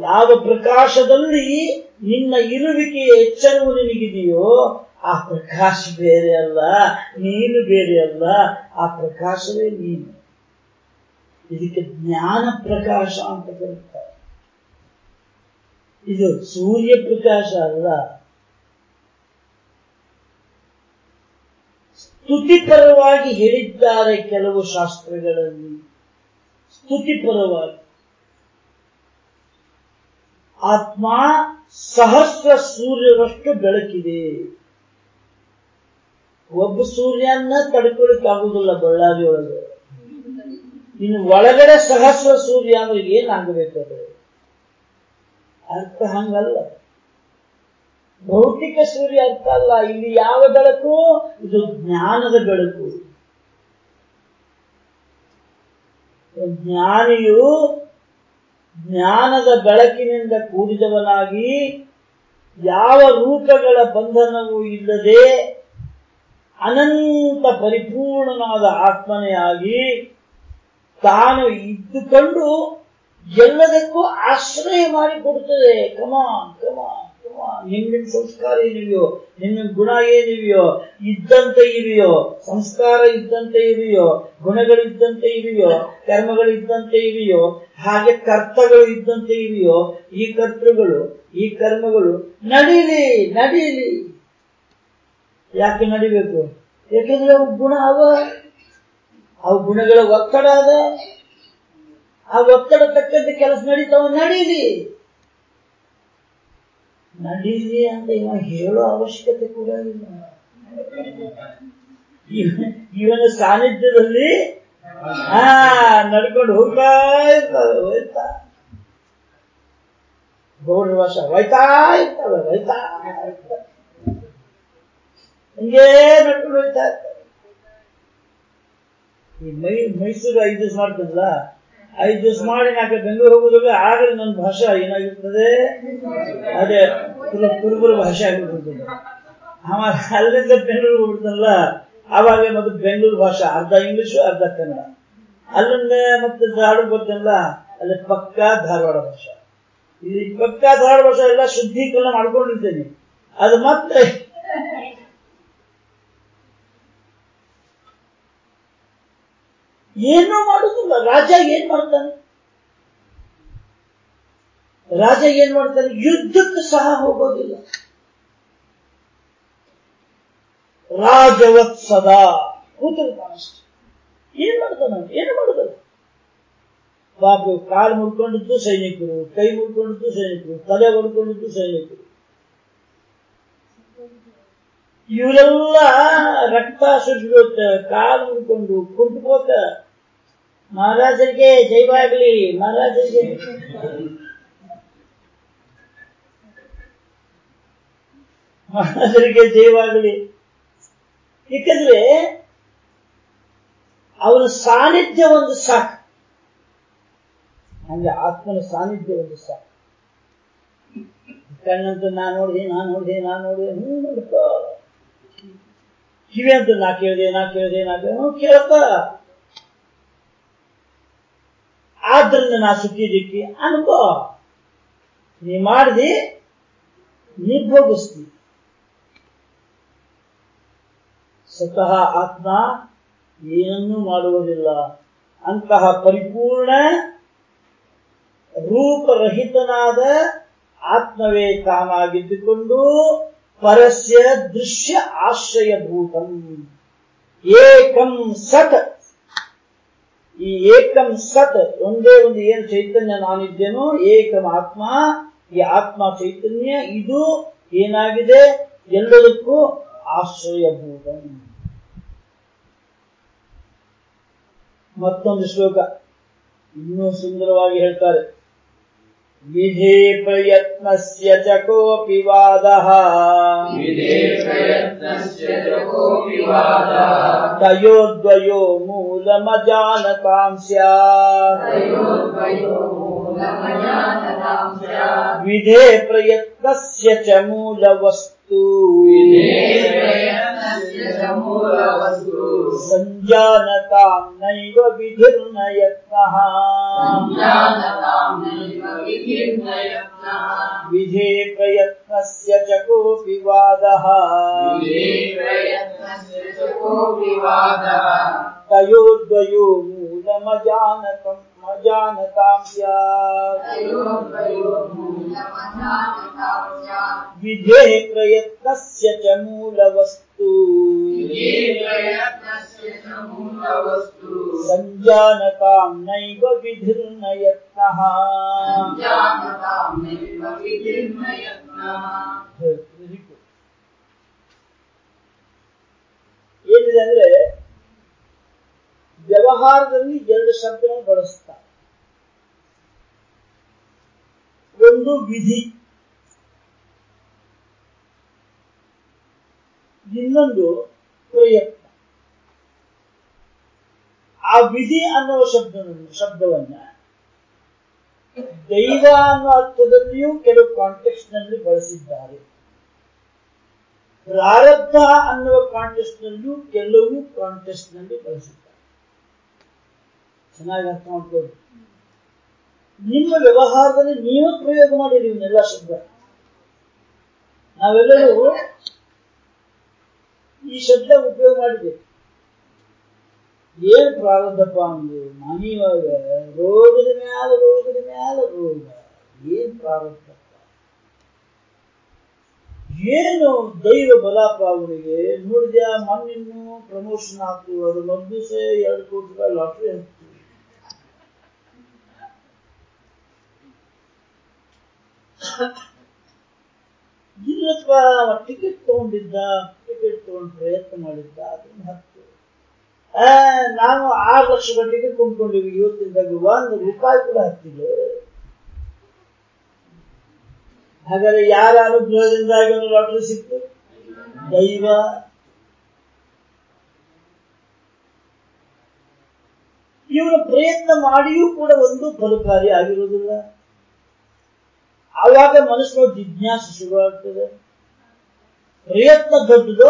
ಯಾವ ಪ್ರಕಾಶದಲ್ಲಿ ನಿನ್ನ ಇರುವಿಕೆಯ ಎಚ್ಚರವು ನಿನಗಿದೆಯೋ, ಆ ಪ್ರಕಾಶ ಬೇರೆ ಅಲ್ಲ, ನೀನು ಬೇರೆ ಅಲ್ಲ, ಆ ಪ್ರಕಾಶವೇ ನೀನು. ಇದಕ್ಕೆ ಜ್ಞಾನ ಪ್ರಕಾಶ ಅಂತ ಕರೀತಾರೆ ಇದು ಸೂರ್ಯ ಪ್ರಕಾಶ ಅಲ್ಲ. ಸ್ತುತಿಪರವಾಗಿ ಹೇಳಿದ್ದಾರೆ ಕೆಲವು ಶಾಸ್ತ್ರಗಳಲ್ಲಿ. ಸ್ತುತಿಪರವಾಗಿ. ಆತ್ಮ ಸಹಸ್ರ ಸೂರ್ಯರಷ್ಟು ಬೆಳಕಿದೆ. ಒಬ್ಬ ಸೂರ್ಯನ ತಡ್ಕೊಳಿಕ್ಕಾಗುದಿಲ್ಲ ಬಳ್ಳಾರಿ ಒಳಗೆ ಇನ್ನು ಒಳಗಡೆ ಸಹಸ್ರ ಸೂರ್ಯ ಅಂದ್ರೆ ಏನಾಗಬೇಕಾದ್ರೆ ಅರ್ಥ ಹಂಗಲ್ಲ. ಭೌತಿಕ ಸೂರ್ಯ ಅರ್ಥ ಅಲ್ಲ. ಇಲ್ಲಿ ಯಾವ ಬೆಳಕು? ಇದು ಜ್ಞಾನದ ಬೆಳಕು. ಜ್ಞಾನಿಯು ಜ್ಞಾನದ ಬೆಳಕಿನಿಂದ ಕೂಡಿದವನಾಗಿ ಯಾವ ರೂಪಗಳ ಬಂಧನವೂ ಇಲ್ಲದೆ ಅನಂತ ಪರಿಪೂರ್ಣನಾದ ಆತ್ಮನೆಯಾಗಿ ತಾನು ಇದ್ದುಕೊಂಡು ಎಲ್ಲದಕ್ಕೂ ಆಶ್ರಯ ಮಾಡಿಕೊಡುತ್ತದೆ. ಕಮಾನ್ ಕಮಾನ್ ನಿನ್ನ ಸಂಸ್ಕಾರ ಏನಿವೆಯೋ? ನಿಮ್ಮ ಗುಣ ಏನಿವೆಯೋ? ಇದ್ದಂತೆ ಇವೆಯೋ? ಸಂಸ್ಕಾರ ಇದ್ದಂತೆ ಇವೆಯೋ? ಗುಣಗಳಿದ್ದಂತೆ ಇವೆಯೋ? ಕರ್ಮಗಳಿದ್ದಂತೆ ಇವೆಯೋ? ಹಾಗೆ ಕರ್ತಗಳು ಇದ್ದಂತೆ ಇವೆಯೋ? ಈ ಕರ್ತೃಗಳು, ಈ ಕರ್ಮಗಳು ನಡೀಲಿ ನಡೀಲಿ. ಯಾಕೆ ನಡಿಬೇಕು? ಯಾಕೆಂದ್ರೆ ಅವು ಗುಣ ಅವ. ಅವು ಗುಣಗಳ ಒತ್ತಡ ಅದ. ಆ ಒತ್ತಡ ತಕ್ಕಂತೆ ಕೆಲಸ ನಡೀತಾವ, ನಡೀಲಿ. ನಡೀಲಿ ಅಂತ ಇವ ಹೇಳೋ ಅವಶ್ಯಕತೆ ಕೂಡ ಇಲ್ಲ. ಇವ- ಇವನ ಸಾನ್ನಿಧ್ಯದಲ್ಲಿ ಹಾ ನಡ್ಕೊಂಡು ಹೋಗ್ತಾ ಇರ್ತವೆ ಹೋಯ್ತಾ. ಗೌಡ್ರ ವರ್ಷ ಹೋಯ್ತಾ ಇರ್ತವೆ ಹೋಯ್ತಾ ಹಿಂಗೇ ನಡ್ಕೊಂಡು ಹೋಯ್ತಾ ಇರ್ತವೆ ಈ ಮೈ ಮೈಸೂರು ಐದು ಮಾಡ್ತದಲ್ಲ ಐದು ದಿವಸ ಮಾಡಿ ನಾಕೆ ಬೆಂಗಳೂರು ಹೋಗೋದಾಗ ಆಗಲೇ ನನ್ನ ಭಾಷೆ ಏನಾಗಿರ್ತದೆ? ಅದೇ ಕುರುಬರ ಭಾಷೆ ಆಗಿಬಿಟ್ಟಿರ್ತದೆ ಅಲ್ಲಿಂದ ಬೆಂಗಳೂರು ಹೋಗ್ಬಿಡ್ತಾನಲ್ಲ, ಆವಾಗ ಮತ್ತೆ ಬೆಂಗಳೂರು ಭಾಷೆ, ಅರ್ಧ ಇಂಗ್ಲಿಷು, ಅರ್ಧ ಕನ್ನಡ. ಅಲ್ಲಿಂದ ಮತ್ತೆ ಧಾರವಾಡ ಬರ್ತಾನಲ್ಲ ಅಲ್ಲಿ ಪಕ್ಕಾ ಧಾರವಾಡ ಭಾಷೆ. ಈ ಪಕ್ಕಾ ಧಾರವಾಡ ಭಾಷೆ ಎಲ್ಲ ಶುದ್ಧೀಕರಣ ಮಾಡ್ಕೊಂಡಿರ್ತೇನೆ. ಅದು ಮತ್ತೆ ಏನೂ ಮಾಡುದಿಲ್ಲ. ರಾಜ ಏನ್ ಮಾಡ್ತಾನೆ? ರಾಜ ಏನ್ ಮಾಡ್ತಾನೆ? ಯುದ್ಧಕ್ಕೆ ಸಹ ಹೋಗೋದಿಲ್ಲ. ರಾಜವತ್ ಸದಾ ಕೂತಿರ್ತಾನಷ್ಟೆ ಏನ್ ಮಾಡ್ತಾನ ಏನು ಮಾಡುದಿಲ್ಲ ಬಾಬು ಕಾಲು ಮುಡ್ಕೊಂಡಿದ್ದು ಸೈನಿಕರು, ಕೈ ಮುಡ್ಕೊಂಡಿದ್ದು ಸೈನಿಕರು, ತಲೆ ಹೊಡ್ಕೊಂಡಿದ್ದು ಸೈನಿಕರು. ಇವರೆಲ್ಲ ರಕ್ತ ಸುರಿಯೋತ ಕಾಲು ಮುಡ್ಕೊಂಡು ಕುಂತ್ಕೋತ ಮಹಾರಾಜರಿಗೆ ಜೈವಾಗ್ಲಿ ಮಹಾರಾಜರಿಗೆ ಮಹಾರಾಜರಿಗೆ ಜೈವಾಗ್ಲಿ ಯಾಕಂದ್ರೆ ಅವನ ಸಾನ್ನಿಧ್ಯ ಒಂದು ಸಾಕು. ಹಂಗೆ ಆತ್ಮನ ಸಾನ್ನಿಧ್ಯ ಒಂದು ಸಾಕು. ಕಣ್ಣಂತೂ ನಾ ನೋಡಿದೆ ನಾ ನೋಡಿದೆ ನಾ ನೋಡಿದೆ ಹ್ಞೂ ನೋಡ್ಕೋ. ಕಿವಿ ಅಂತ ನಾ ಕೇಳಿದೆ ನಾ ಕೇಳಿದೆ ನಾ ಕೇಳಿದೆ ಕೇಳಪ್ಪ. ಆದ್ರಿಂದ ನಾ ಸುತ್ತಿದ್ದಕ್ಕೆ ಅನ್ಕೋ. ನೀ ಮಾಡಿದಿ, ನೀ ಭೋಗಿಸ್ತಿ ಸ್ವತಃ ಆತ್ಮ ಏನನ್ನೂ ಮಾಡುವುದಿಲ್ಲ. ಅಂತಹ ಪರಿಪೂರ್ಣ ರೂಪರಹಿತನಾದ ಆತ್ಮವೇ ತಾನಾಗಿದ್ದುಕೊಂಡು ಪರಸ್ಯ ದೃಶ್ಯ ಆಶ್ರಯಭೂತಂ. ಏಕಂ ಸತ್. ಈ ಏಕಂ ಸತ್ ಒಂದೇ ಒಂದು ಏನು ಚೈತನ್ಯ ನಾನಿದ್ದೇನೋ ಏಕಂ ಆತ್ಮ, ಈ ಆತ್ಮ ಚೈತನ್ಯ, ಇದು ಏನಾಗಿದೆ? ಎಲ್ಲದಕ್ಕೂ ಆಶ್ರಯಭೂತ. ಮತ್ತೊಂದು ಶ್ಲೋಕ ಇನ್ನೂ ಸುಂದರವಾಗಿ ಹೇಳ್ತಾರೆ. विधे प्रयत्नस्य च कोऽपि वादः। तयोर्द्वयो मूलमजानतां स्यात्। तयोर्द्वयो मूलमजानतां स्यात्। विधे प्रयत्नस्य च मूलवस्तु सञ्जानतां नैव विधिर्नयत्नः। विधे प्रयत्नस्य च कोऽपि वादः मूलवस्त मूलमजानतम् स्यात्। प्रयत्नस्य च मूलवस्तु। विधे प्रयत्नस्य च मूलवस्तु सञ्जानतां नैव विधिर्न यत्नः सञ्जानतां नैव विधिर्न यत्नः Very good. ಏನಿದೆ ಅಂದ್ರೆ ವ್ಯವಹಾರದಲ್ಲಿ ಎರಡು ಶಬ್ದಗಳನ್ನು ಬಳಸ್ತಾರೆ ಒಂದು ವಿಧಿ ಇನ್ನೊಂದು ಪ್ರಯತ್ನ. ಆ ವಿಧಿ ಅನ್ನುವ ಶಬ್ದ ಶಬ್ದವನ್ನ ದೈವ ಅನ್ನೋ ಅರ್ಥದಲ್ಲಿಯೂ ಕೆಲವು ಕಾಂಟೆಕ್ಸ್ಟ್ನಲ್ಲಿ ಬಳಸಿದ್ದಾರೆ. ಪ್ರಾರಬ್ಧ ಅನ್ನುವ ಕಾಂಟೆಸ್ಟ್ ನಲ್ಲೂ ಕೆಲವು ಕಾಂಟೆಸ್ಟ್ನಲ್ಲಿ ಬಳಸಿದ್ದಾರೆ. ಚೆನ್ನಾಗಿ ಅರ್ಥ ಮಾಡ್ಕೊಳ್ಳಿ. ನಿಮ್ಮ ವ್ಯವಹಾರದಲ್ಲಿ ನೀವು ಪ್ರಯೋಗ ಮಾಡಿ ಇನ್ನೆಲ್ಲ ಶಬ್ದ. ನಾವೆಲ್ಲರೂ ಈ ಶಬ್ದ ಉಪಯೋಗ ಮಾಡಿದೆ. ಏನ್ ಪ್ರಾರಬ್ಧಪ್ಪ ಅಂದ್ರೆ, ಮನೆಯೊಳಗ ರೋಗದ ಮ್ಯಾಲ ರೋಗದ ಮ್ಯಾಲ ರೋಗ, ಏನ್ ಪ್ರಾರಬ್ಧಪ್ಪ? ಏನು ದೈವ ಬಲಪ್ಪ ಅವನಿಗೆ ನೋಡಿದ್ಯ ಮೊನ್ನಿನ್ನು ಪ್ರಮೋಷನ್ ಆಯ್ತು ಅದು ಒಂದು ದಿವಸ ಎರಡು ಕೋಟಿ ರೂಪಾಯಿ ಲಾಟ್ರಿ ಇಲ್ಲಪ್ಪ ಟಿಕೆಟ್ ತಗೊಂಡಿದ್ದ ಟಿಕೆಟ್ ತಗೊಂಡು ಪ್ರಯತ್ನ ಮಾಡಿದ್ದ ಅದನ್ನ ಹತ್ತು. ನಾನು ಆರು ಲಕ್ಷ ಟಿಕೆಟ್ ಕೊಂಡ್ಕೊಂಡಿವಿ ಇವತ್ತಿಂದಾಗ ಒಂದು ರೂಪಾಯಿ ಕೂಡ ಹತ್ತಿಲ್ಲ. ಹಾಗಾದ್ರೆ ಯಾರ ಅನುಗ್ರಹದಿಂದಾಗಿ ಒಂದು ಲಾಟ್ರಿ ಸಿಕ್ತು? ದೈವ. ಇವರು ಪ್ರಯತ್ನ ಮಾಡಿಯೂ ಕೂಡ ಒಂದು ಫಲಕಾರಿ ಆಗಿರುವುದಿಲ್ಲ ಆವಾಗ ಮನಸ್ಸು ಜಿಜ್ಞಾಸೆ ಶುರುವಾಗ್ತದೆ? ಪ್ರಯತ್ನ ದೊಡ್ಡದು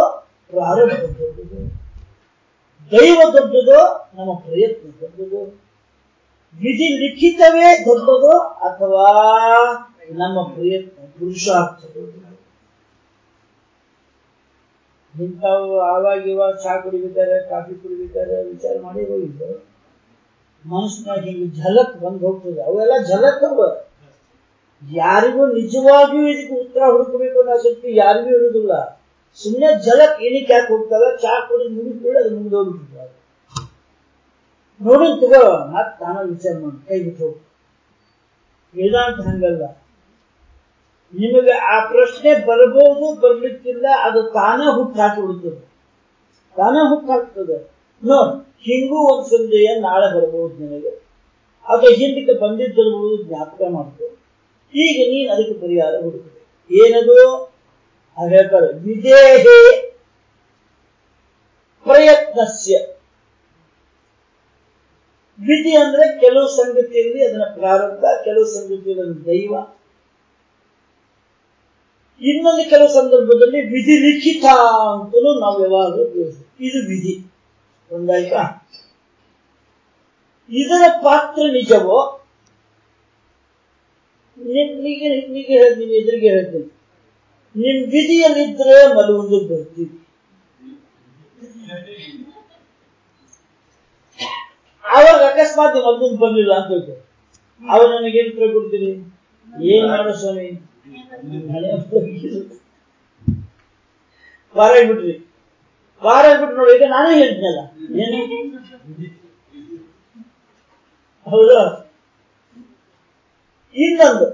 ಪ್ರಾರಂಭ ದೊಡ್ಡದು. ದೈವ ದೊಡ್ಡದೋ, ನಮ್ಮ ಪ್ರಯತ್ನ ದೊಡ್ಡದು. ವಿಧಿ ಲಿಖಿತವೇ ದೊಡ್ಡದೋ ಅಥವಾ ನಮ್ಮ ಪ್ರಯತ್ನ ಪುರುಷಾರ್ಥ ದೊಡ್ಡದು ಇಂಥವು ಆವಾಗ ಇವಾಗ ಚಹಾ ಕುಡಿಬೇಕಾರೆ ಕಾಫಿ ಕುಡಿಬೇಕಾರೆ ವಿಚಾರ ಮಾಡಿ ಹೋಗಿದ್ದು ಮನಸ್ಸಿನಾಗ ಹಿಂಗೆ ಝಲಕ್ ಬಂದು ಹೋಗ್ತದೆ. ಅವೆಲ್ಲ ಝಲಕ್ ಅವ ಯಾರಿಗೂ ನಿಜವಾಗಿಯೂ ಇದಕ್ಕೆ ಉತ್ತರ ಹುಡುಕಬೇಕು ಅನ್ನೋ ಶಕ್ತಿ ಯಾರಿಗೂ ಇರುವುದಿಲ್ಲ. ಸುಮ್ಮನೆ ಜಲಕ್ಕೆ ಏನಕ್ಕೆ ಯಾಕೆ ಹೋಗ್ತವೆ? ಚಾ ಕುಡಿದು ಮುಗಿದ್ಕೊಳ್ಳಿ ಅದು ಮುಗಿದೋಗ್ಬಿಟ್ಟಿದ್ದಾರೆ ನೋಡಿ ತಗೋ ಮತ್ತೆ ತಾನ ವಿಚಾರ ಮಾಡಿ. ಕೈ ಬಿಟ್ಟು ಹೋಗು. ವೇದಾಂತ ಹಂಗಲ್ಲ. ನಿಮಗೆ ಆ ಪ್ರಶ್ನೆ ಬರಬಹುದು ಬರ್ಲಿಕ್ಕಿಲ್ಲ, ಅದು ತಾನೇ ಹುಟ್ಟು ಹಾಕಿ ಬಿಡ್ತದೆ ತಾನೇ ಹುಟ್ಟು ಹಾಕ್ತದೆ. ನೋಡ್, ಹಿಂಗೂ ಒಂದು ಸಂಜೆಯ ನಾಳೆ ಬರಬಹುದು ನಿಮಗೆ ಅದು ಹಿಂದಕ್ಕೆ ಬಂದಿದ್ದಿರಬಹುದು ಜ್ಞಾಪಕ ಮಾಡ್ಕೊ. ಈಗ ನೀನು ಅದಕ್ಕೆ ಪರಿಹಾರ ಹುಡುಕು ಏನದು? ಹಾಗೆ ಹೇಳ್ತಾರೆ ವಿದೇಹೇ ಪ್ರಯತ್ನಸ್ಯ. ವಿಧಿ ಅಂದ್ರೆ ಕೆಲವು ಸಂಗತಿಯಲ್ಲಿ ಅದನ್ನ ಪ್ರಾರಂಭ ಕೆಲವು ಸಂಗತಿಯಲ್ಲಿ ದೈವ. ಇನ್ನೊಂದು ಕೆಲವು ಸಂದರ್ಭದಲ್ಲಿ ವಿಧಿ ಲಿಖಿತ ಅಂತಲೂ ನಾವು ಯಾವಾಗಲೂ ಇದು ವಿಧಿ. ಒಂದಾಯ್ತಾ? ಇದರ ಪಾತ್ರ ನಿಜವೋ? ನಿಮಗೆ ನಿಮಗೆ ಹೇಳ್ತೀನಿ ಎದುರಿಗೆ ಹೇಳ್ತೀನಿ ನಿನ್ ವಿಧಿಯಲ್ಲಿದ್ರೆ ಮಲಗುಂದು ಬರ್ತೀವಿ ಅವಾಗ ಅಕಸ್ಮಾತ್ ಮಲಗುಂದು ಬಂದಿಲ್ಲ ಅಂತ ಹೇಳ್ತಾರೆ ಅವ್ರು ನನಗೆ ಏನ್ ಉತ್ತರ ಕೊಡ್ತೀರಿ ಏನ್ ಮಾಡೋ ಸ್ವಾಮಿ? ವಾರ ಬಿಟ್ರಿ ವಾರ ಪಾರಾಗ್ಬಿಟ್ರು ನೋಡಿ, ಈಗ ನಾನೇ ಹೇಳ್ತೀನಲ್ಲ. ಏನು? ಹೌದಾ? ಇನ್ನೊಂದು.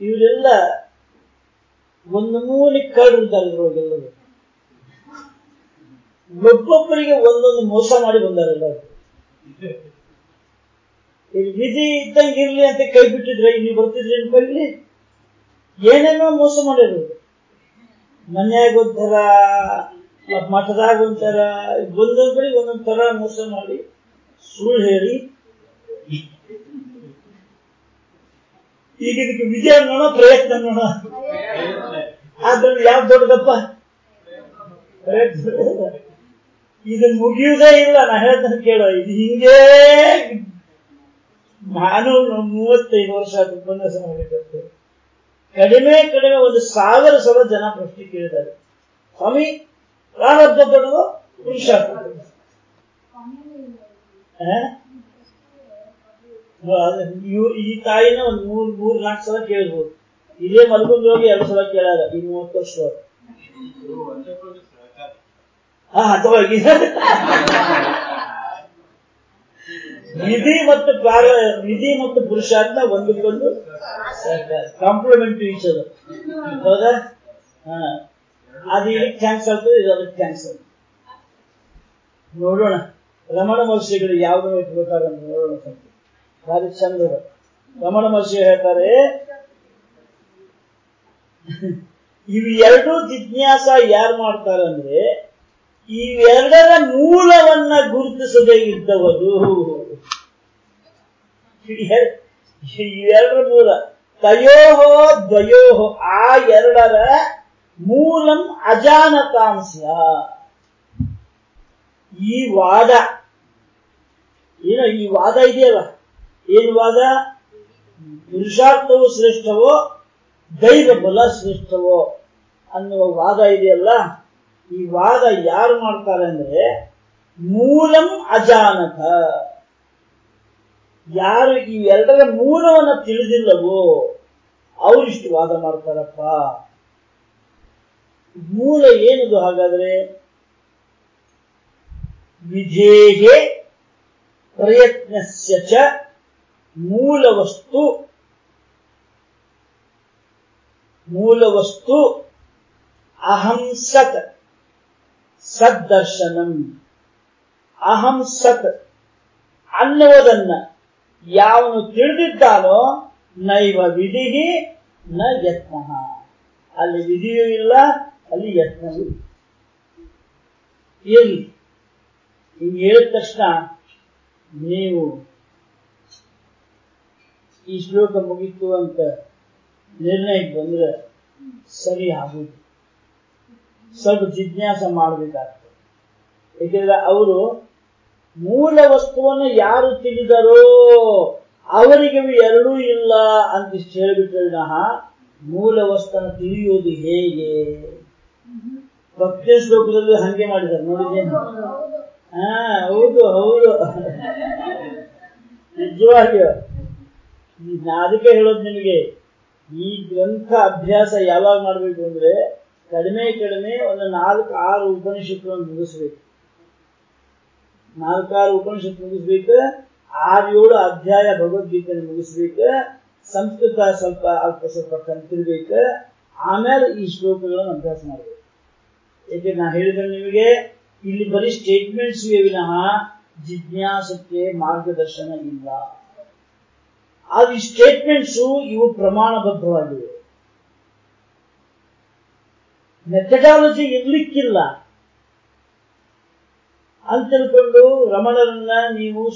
ಇವರೆಲ್ಲ ಒಂದು ಮೂಲೆ ಕಳ್ರಿದ್ದಾರೆ ಇದ್ರೊಳಗೆಲ್ಲರೂ ಒಬ್ಬೊಬ್ಬರಿಗೆ ಒಂದೊಂದು ಮೋಸ ಮಾಡಿ ಬಂದಾರಲ್ಲ. ಇಲ್ಲಿ ವಿಧಿ ಇದ್ದಂಗೆ ಇರ್ಲಿ ಅಂತ ಕೈ ಬಿಟ್ಟಿದ್ರೆ, ಇಲ್ಲಿ ಬರ್ತಿದ್ರೆ ಅನ್ಕೊಳ್ಳಿ ಏನೇನೋ ಮೋಸ ಮಾಡಿರು ಮನ್ಯಾಗ ಒಂಥರ ಮಠದಾಗ ಒಂಥರ ಒಂದೊಂದ್ ಕಡೆ ಒಂದೊಂದ್ ತರ ಮೋಸ ಮಾಡಿ, ಸುಳ್ಳು ಹೇಳಿ ಈಗ ಇದಕ್ಕೆ ವಿಜಯ ನೋಡೋ ಪ್ರಯತ್ನ ಅದ್ರಲ್ಲಿ ಯಾವ್ದು ದೊಡ್ಡದಪ್ಪ? ಪ್ರಯತ್ನ ಇದು ಮುಗಿಯುವುದೇ ಇಲ್ಲ ನಾ ಹೇಳ್ತಾನೆ ಕೇಳೋ ಇದು ಹಿಂಗೇ ನಾನು ಮೂವತ್ತೈದು ವರ್ಷ ಅದು ಉಪನ್ಯಾಸ ಮಾಡಿದ್ದೆ ಕಡಿಮೆ ಕಡಿಮೆ ಒಂದು ಸಾವಿರ ಸಲ ಜನ ಪ್ರಶ್ನೆ ಕೇಳಿದ್ದಾರೆ. ಸ್ವಾಮಿ ಪ್ರಾರಬ್ಧ ದೊಡ್ಡದು ಪುರುಷಾರ್ಥ ದೊಡ್ಡದು? ಆ? ಅದು ಇವ್- ಈ ತಾಯಿನ ಒಂದ್ ಮೂರ್ ಮೂರ್, ನಾಲ್ಕು ಸಲ ಕೇಳ್ಬೋದು. ಇದೇ ಮಲ್ಕೊಂಡ್ ಹೋಗಿ ಎರಡು ಸಲ ಕೇಳಲ್ಲ ಈ ಮೂವತ್ತು ವರ್ಷ. ನಿಧಿ ಮತ್ತು ಪ್ರಾರ ನಿಧಿ ಮತ್ತು ಪುರುಷಾರ್ಥ ಒಂದಕ್ಕೊಂದು ಕಾಂಪ್ಲಿಮೆಂಟ್ ಈಚ್ ಅದು ಹೌದಾ? ಹಾ. ಅದು ಇದಕ್ಕೆ ಥ್ಯಾಂಕ್ಸ್ ಆಗ್ತದೆ, ಇದು ಅದಕ್ಕೆ ಥ್ಯಾಂಕ್ಸ್ ನೋಡೋಣ. ರಮಣ ಮಹರ್ಷಿಗಳು ಯಾವ್ದು ಇಟ್ಬೇಕಾದ್ರೆ ನೋಡೋಣ ಭಾರಿ ಚಂದ. ರಮಣ ಮಹರ್ಷಿ ಹೇಳ್ತಾರೆ ಇವು ಎರಡೂ ಜಿಜ್ಞಾಸ ಯಾರು ಮಾಡ್ತಾರೆ ಅಂದ್ರೆ, ಇವೆರಡರ ಮೂಲವನ್ನ ಗುರುತಿಸದೇ ಇದ್ದವರು. ಇವೆ- ಇವೆರಡರ ಮೂಲ. ತಯೋಹೋ ದ್ವಯೋಹೋ, ಆ ಎರಡರ ಮೂಲಂ ಅಜಾನತಾಂಶ ಈ ವಾದ, ಏನೋ ಈ ವಾದ ಇದೆಯಲ್ಲ? ಏನು ವಾದ ಪುರುಷಾರ್ಥವು ಶ್ರೇಷ್ಠವೋ ದೈವ ಬಲ ಶ್ರೇಷ್ಠವೋ ಅನ್ನುವ ವಾದ ಇದೆಯಲ್ಲ? ಈ ವಾದ ಯಾರು ಮಾಡ್ತಾರೆ ಅಂದ್ರೆ ಮೂಲಂ ಅಜಾನತ. ಯಾರು ಈ ಎರಡರ ಮೂಲವನ್ನ ತಿಳಿದಿಲ್ಲವೋ ಅವರಿಷ್ಟು ವಾದ ಮಾಡ್ತಾರಪ್ಪ. ಮೂಲ ಏನದು ಹಾಗಾದ್ರೆ? ವಿಧೇಹೆ ಪ್ರಯತ್ನಸ್ಯ ಚ ಮೂಲವಸ್ತು ಮೂಲವಸ್ತು ಅಹಂ ಸತ್ ಸದ್ದರ್ಶನಂ. ಅಹಂ ಅನ್ನುವುದನ್ನ ಯಾವನು ತಿಳಿದಿದ್ದಾನೋ ನೈವ ವಿಧಿಹಿ ನ ಯತ್ನ. ಅಲ್ಲಿ ವಿಧಿಯೂ ಇಲ್ಲ, ಅಲ್ಲಿ ಯತ್ನವೂ ಇಲ್ಲ. ಹಿಂಗೆ ಹೇಳಿದ ತಕ್ಷಣ ನೀವು ಈ ಶ್ಲೋಕ ಮುಗಿತು ಅಂತ ನಿರ್ಣಯಕ್ಕೆ ಬಂದ್ರೆ ಸರಿ ಆಗುದು. ಸ್ವಲ್ಪ ಜಿಜ್ಞಾಸ ಮಾಡಬೇಕಾಗ್ತದೆ. ಏಕೆಂದ್ರೆ ಅವರು ಮೂಲ ವಸ್ತುವನ್ನು ಯಾರು ತಿಳಿದರೋ ಅವರಿಗೆ ಎರಡೂ ಇಲ್ಲ ಅಂತ ಇಷ್ಟು ಹೇಳಿಬಿಟ್ರೆ ಮೂಲ ವಸ್ತುವನ್ನು ತಿಳಿಯುವುದು ಹೇಗೆ? ಭಕ್ತಿ ಶ್ಲೋಕದಲ್ಲಿ ಹಂಗೆ ಮಾಡಿದ್ದಾರೆ ನೋಡಿದ್ದೇನೆ. ಹಾ ಹೌದು ಹೌದು. ನಿಜವಾಗಿಯೂ. ಅದಕ್ಕೆ ಹೇಳೋದು ನಿಮಗೆ, ಈ ಗ್ರಂಥ ಅಭ್ಯಾಸ ಯಾವಾಗ ಮಾಡಬೇಕು ಅಂದ್ರೆ, ಕಡಿಮೆ ಕಡಿಮೆ ಒಂದು ನಾಲ್ಕು ಆರು ಉಪನಿಷತ್ತುಗಳನ್ನು ಮುಗಿಸ್ಬೇಕು. ನಾಲ್ಕಾರು ಉಪನಿಷತ್ ಮುಗಿಸ್ಬೇಕು ಆರು ಏಳು ಅಧ್ಯಾಯ ಭಗವದ್ಗೀತೆ ಮುಗಿಸ್ಬೇಕು, ಸಂಸ್ಕೃತ ಸ್ವಲ್ಪ ಅಲ್ಪ ಸ್ವಲ್ಪ ಕಲ್ತಿರ್ಬೇಕು, ಆಮೇಲೆ ಈ ಶ್ಲೋಕಗಳನ್ನು ಅಭ್ಯಾಸ ಮಾಡಬೇಕು. ಏಕೆ ನಾ ಹೇಳಿದ್ರೆ ನಿಮಗೆ, ಇಲ್ಲಿ ಬರೀ ಸ್ಟೇಟ್ಮೆಂಟ್ಸ್ ವಿನಃ ಜಿಜ್ಞಾಸಕ್ಕೆ ಮಾರ್ಗದರ್ಶನ ಇಲ್ಲ. ಆದ್ರೆ ಈ ಸ್ಟೇಟ್ಮೆಂಟ್ಸ್ ಇವು ಪ್ರಮಾಣಬದ್ಧವಾಗಿವೆ. ಮೆಥಡಾಲಜಿ ಇರ್ಲಿಕ್ಕಿಲ್ಲ. ಅಂತ ತಿಳ್ಕೊಂಡು ರಮಣರನ್ನ ನೀವು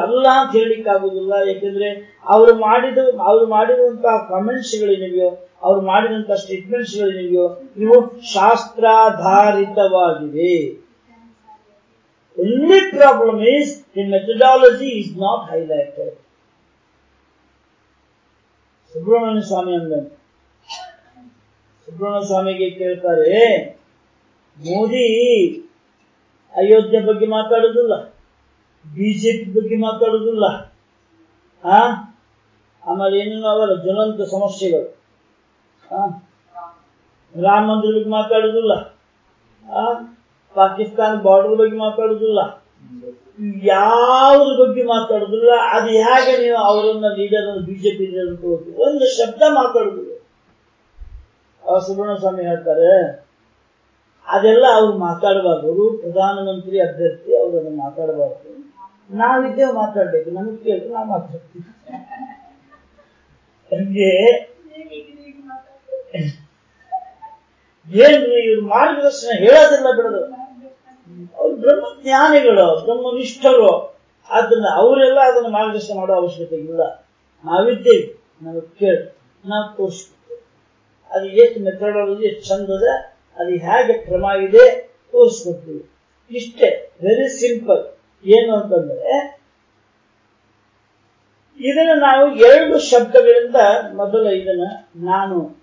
ಅಲ್ಲ ಅಂತ ಹೇಳಲಿಕ್ಕಾಗುದಿಲ್ಲ ಯಾಕೆಂದ್ರೆ ಅವರು ಮಾಡಿದ, ಅವರು ಮಾಡಿರುವಂತಹ ಕಮೆಂಟ್ಸ್ಗಳೇನಿವೆಯೋ ಅವ್ರು ಮಾಡಿದಂತಹ ಸ್ಟೇಟ್ಮೆಂಟ್ಸ್ಗಳೇನಿವೆಯೋ ಇವು ಶಾಸ್ತ್ರಾಧಾರಿತವಾಗಿವೆ. ಎಲ್ಲಿ problem is the methodology is not highlighted. Subrahmanya Swamy ಅಂದ ಸುಬ್ರಹ್ಮಣ್ಯ ಸ್ವಾಮಿಗೆ ಕೇಳ್ತಾರೆ ಮೋದಿ, ಅಯೋಧ್ಯೆ ಬಗ್ಗೆ ಮಾತಾಡುದಿಲ್ಲ ಬಿಜೆಪಿ ಬಗ್ಗೆ ಮಾತಾಡುದಿಲ್ಲ, ಆ? ಆಮೇಲೆ ಏನೇನು ಅವರ ಜ್ವಲಂತ ಸಮಸ್ಯೆಗಳು ರಾಮ ಮಂದಿರ ಬಗ್ಗೆ ಮಾತಾಡುದಿಲ್ಲ ಪಾಕಿಸ್ತಾನ ಬಾರ್ಡರ್ ಬಗ್ಗೆ ಮಾತಾಡುದಿಲ್ಲ ಯಾವುದ್ರ ಬಗ್ಗೆ ಮಾತಾಡುದಿಲ್ಲ, ಅದು ಹೇಗೆ ನೀವು ಅವರನ್ನ ಲೀಡರ್ ಬಿಜೆಪಿ ಒಂದು ಶಬ್ದ ಮಾತಾಡುದಿಲ್ಲ. ಅವ ಸುಬ್ರಹ್ಮಣ್ಯ ಸ್ವಾಮಿ ಹೇಳ್ತಾರೆ, ಅದೆಲ್ಲ ಅವ್ರು ಮಾತಾಡಬಾರ್ದು. ಪ್ರಧಾನಮಂತ್ರಿ ಅಭ್ಯರ್ಥಿ ಅವರನ್ನು ಮಾತಾಡಬಾರ್ದು. ನಾವಿದ್ದೇವೆ ಮಾತಾಡ್ಬೇಕು. ನಮಗೆ ಕೇಳಿದ್ರೆ ನಾವು ಮಾತಾಡ್ತೀವಿ. ಹಂಗೆ ಏನ್ರಿ ಇವ್ರ ಮಾರ್ಗದರ್ಶನ ಹೇಳೋದಿಲ್ಲ ಬಿಡೋದು. ಅವ್ರು ಬ್ರಹ್ಮಜ್ಞಾನಿಗಳು, ಬ್ರಹ್ಮನಿಷ್ಠರು. ಅದನ್ನ ಅವರೆಲ್ಲ ಅದನ್ನ ಮಾರ್ಗದರ್ಶನ ಮಾಡೋ ಅವಶ್ಯಕತೆ ಇಲ್ಲ. ನಾವಿದ್ದೇವೆ. ನಾವು ಕೇಳ. ನಾವು ತೋರಿಸ್ಬೇಕು ಅದು ಎಷ್ಟು ಮೆಥಡಾಲಜಿ ಎಷ್ಟು ಚಂದದ, ಅದು ಹೇಗೆ ಕ್ರಮ ಇದೆ ತೋರಿಸ್ಕೊಡ್ತೀವಿ. ಇಷ್ಟೇ ವೆರಿ ಸಿಂಪಲ್ ಏನು ಅಂತಂದ್ರೆ, ಇದನ್ನು ನಾವು ಎರಡು ಶಬ್ದಗಳಿಂದ ಮೊದಲ ಇದನ್ನ ನಾನು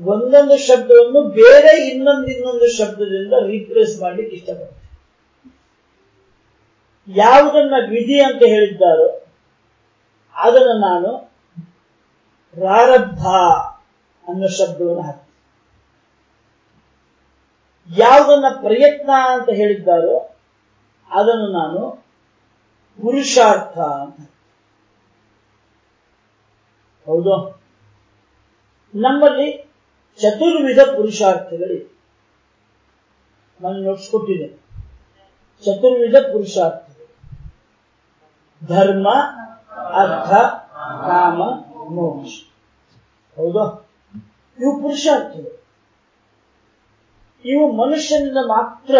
ಒಂದೊಂದು ಶಬ್ದವನ್ನು ಬೇರೆ ಇನ್ನೊಂದು ಇನ್ನೊಂದು ಶಬ್ದದಿಂದ ರೀಪ್ಲೇಸ್ ಮಾಡ್ಲಿಕ್ಕೆ ಇಷ್ಟಪಡ್ತೀನಿ. ಯಾವುದನ್ನ ವಿಧಿ ಅಂತ ಹೇಳಿದ್ದಾರೋ ಅದನ್ನು ನಾನು ಪ್ರಾರಬ್ಧ ಅನ್ನೋ ಶಬ್ದವನ್ನು ಹಾಕ್ತೀನಿ. ಯಾವುದನ್ನ ಪ್ರಯತ್ನ ಅಂತ ಹೇಳಿದ್ದಾರೋ ಅದನ್ನು ನಾನು ಪುರುಷಾರ್ಥ ಅಂತ ಹೌದು. ನಮ್ಮಲ್ಲಿ ಚತುರ್ವಿಧ ಪುರುಷಾರ್ಥಗಳಿವೆ. ನಾನು ನೋಟ್ಸ್ ಕೊಟ್ಟಿದ್ದೆ ಚತುರ್ವಿಧ ಪುರುಷಾರ್ಥಗಳು. ಧರ್ಮ, ಅರ್ಥ, ಕಾಮ, ಮೋಕ್ಷ. ಹೌದಾ? ಇವು ಪುರುಷಾರ್ಥಗಳು. ಇವು ಮನುಷ್ಯನಿಂದ ಮಾತ್ರ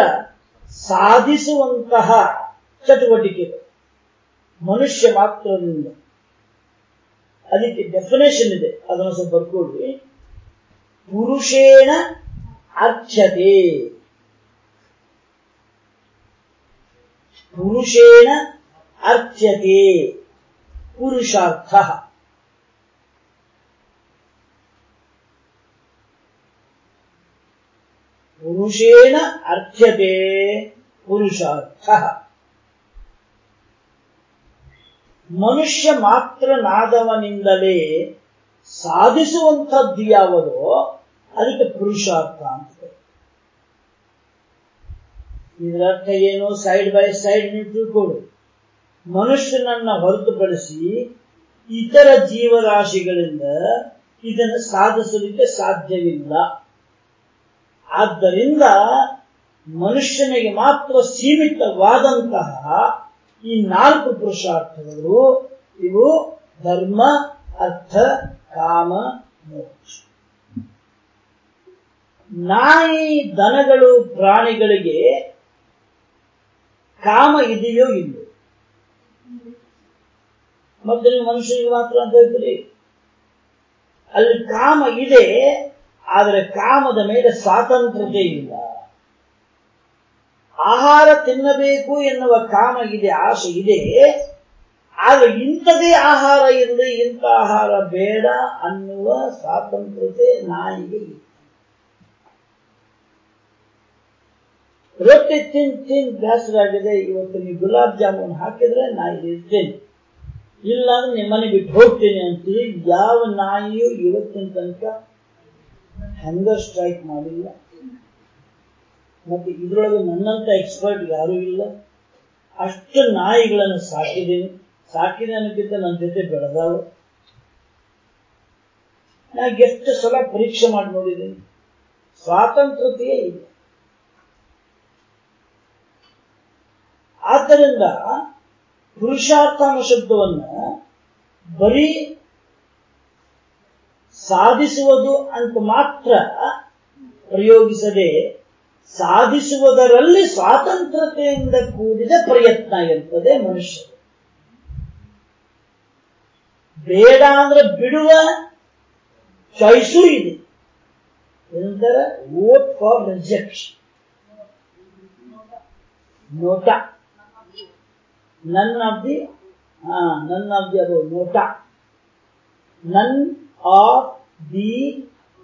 ಸಾಧಿಸುವಂತಹ ಚಟುವಟಿಕೆಗಳು. ಮನುಷ್ಯ ಮಾತ್ರದಿಂದ ಅದಕ್ಕೆ ಡೆಫಿನೇಷನ್ ಇದೆ. ಅದನ್ನು ಸ್ವಲ್ಪ ಬರ್ಕೊಳ್ಳಿ ಪುರುಷೇಣ ಅರ್ಚ್ಯತೆ ಪುರುಷೇಣ ಅರ್ಚ್ಯತೆ ಪುರುಷಾರ್ಥ. ಪುರುಷೇಣ ಅರ್ಚ್ಯತೆ ಪುರುಷಾರ್ಥ. ಮನುಷ್ಯ ಮಾತ್ರ ನಾದವನಿಂದಲೇ ಸಾಧಿಸುವಂಥದ್ದು ಯಾವುದೋ ಅದಕ್ಕೆ ಪುರುಷಾರ್ಥ ಅಂತ ಇದರರ್ಥ ಏನು? ಸೈಡ್ ಬೈ ಸೈಡ್ ನೀವು ತಿಳ್ಕೊಳ್ಳಿ ಮನುಷ್ಯನನ್ನ ಹೊರತುಪಡಿಸಿ ಇತರ ಜೀವರಾಶಿಗಳಿಂದ ಇದನ್ನು ಸಾಧಿಸಲಿಕ್ಕೆ ಸಾಧ್ಯವಿಲ್ಲ. ಆದ್ದರಿಂದ ಮನುಷ್ಯನಿಗೆ ಮಾತ್ರ ಸೀಮಿತವಾದಂತಹ ಈ ನಾಲ್ಕು ಪುರುಷಾರ್ಥಗಳು ಇವು ಧರ್ಮ, ಅರ್ಥ, ಕಾಮ, ಮೋಕ್ಷ. ನಾಯಿ ದನಗಳು ಪ್ರಾಣಿಗಳಿಗೆ ಕಾಮ ಇದೆಯೋ ಇಲ್ಲೋ? ಮತ್ತೆ ನೀವು ಮನುಷ್ಯನಿಗೆ ಮಾತ್ರ ಅಂತ ಹೇಳ್ತೀರಿ? ಅಲ್ಲಿ ಕಾಮ ಇದೆ, ಆದರೆ ಕಾಮದ ಮೇಲೆ ಸ್ವಾತಂತ್ರ್ಯತೆ ಇಲ್ಲ. ಆಹಾರ ತಿನ್ನಬೇಕು ಎನ್ನುವ ಕಾಮ ಇದೆ, ಆಸೆ ಇದೆ, ಆದ್ರೆ ಇಂಥದೇ ಆಹಾರ ಇರಲಿ ಇಂಥ ಆಹಾರ ಬೇಡ ಅನ್ನುವ ಸ್ವಾತಂತ್ರ್ಯತೆ ನಾಯಿಗೆ ಇಲ್ಲ. ರೊಟ್ಟಿ ತಿನ್ ತಿನ್ ಬೇಸರಾಗಿದೆ ಇವತ್ತು ನೀವು ಗುಲಾಬ್ ಜಾಮೂನ್ ಹಾಕಿದ್ರೆ ನಾಯಿ ಇರ್ತೇನೆ. ಇಲ್ಲ ಅಂದ್ರೆ ನಿಮ್ಮನೆ ಬಿಟ್ಟು ಹೋಗ್ತೀನಿ ಅಂತೀವಿ ಯಾವ ನಾಯಿಯೂ ಇವತ್ತಿನ ತನಕ ಹಂಗರ್ ಸ್ಟ್ರೈಕ್ ಮಾಡಿಲ್ಲ. ಮತ್ತೆ ಇದ್ರೊಳಗೆ ನನ್ನಂತ ಎಕ್ಸ್ಪರ್ಟ್ ಯಾರೂ ಇಲ್ಲ. ಅಷ್ಟು ನಾಯಿಗಳನ್ನು ಸಾಕಿದ್ದೀನಿ. ಸಾಕಿದೆ ಅನ್ನೋಕ್ಕಿಂತ ನನ್ನ ಜೊತೆ ಬೆಳೆದಾವು ನಾ ಎಷ್ಟು ಸಲ ಪರೀಕ್ಷೆ ಮಾಡಿ ನೋಡಿದ್ದೀನಿ. ಸ್ವಾತಂತ್ರ್ಯತೆಯೇ ಇದೆ ಆದ್ದರಿಂದ ಪುರುಷಾರ್ಥ ಅನ್ನೋ ಶಬ್ದವನ್ನ ಬರೀ ಸಾಧಿಸುವುದು ಅಂತ ಮಾತ್ರ ಪ್ರಯೋಗಿಸದೆ ಸಾಧಿಸುವುದರಲ್ಲಿ ಸ್ವಾತಂತ್ರ್ಯತೆಯಿಂದ ಕೂಡಿದ ಪ್ರಯತ್ನ ಇರ್ತದೆ ಮನುಷ್ಯ. ಬೇಡ ಅಂದ್ರೆ ಬಿಡುವ ಚಾಯ್ಸು ಇದೆ. ನಂತರ ವೋಟ್ ಫಾರ್ ರಿಜೆಕ್ಷನ್ ನೋಟ. None of the the above NOTA. None of the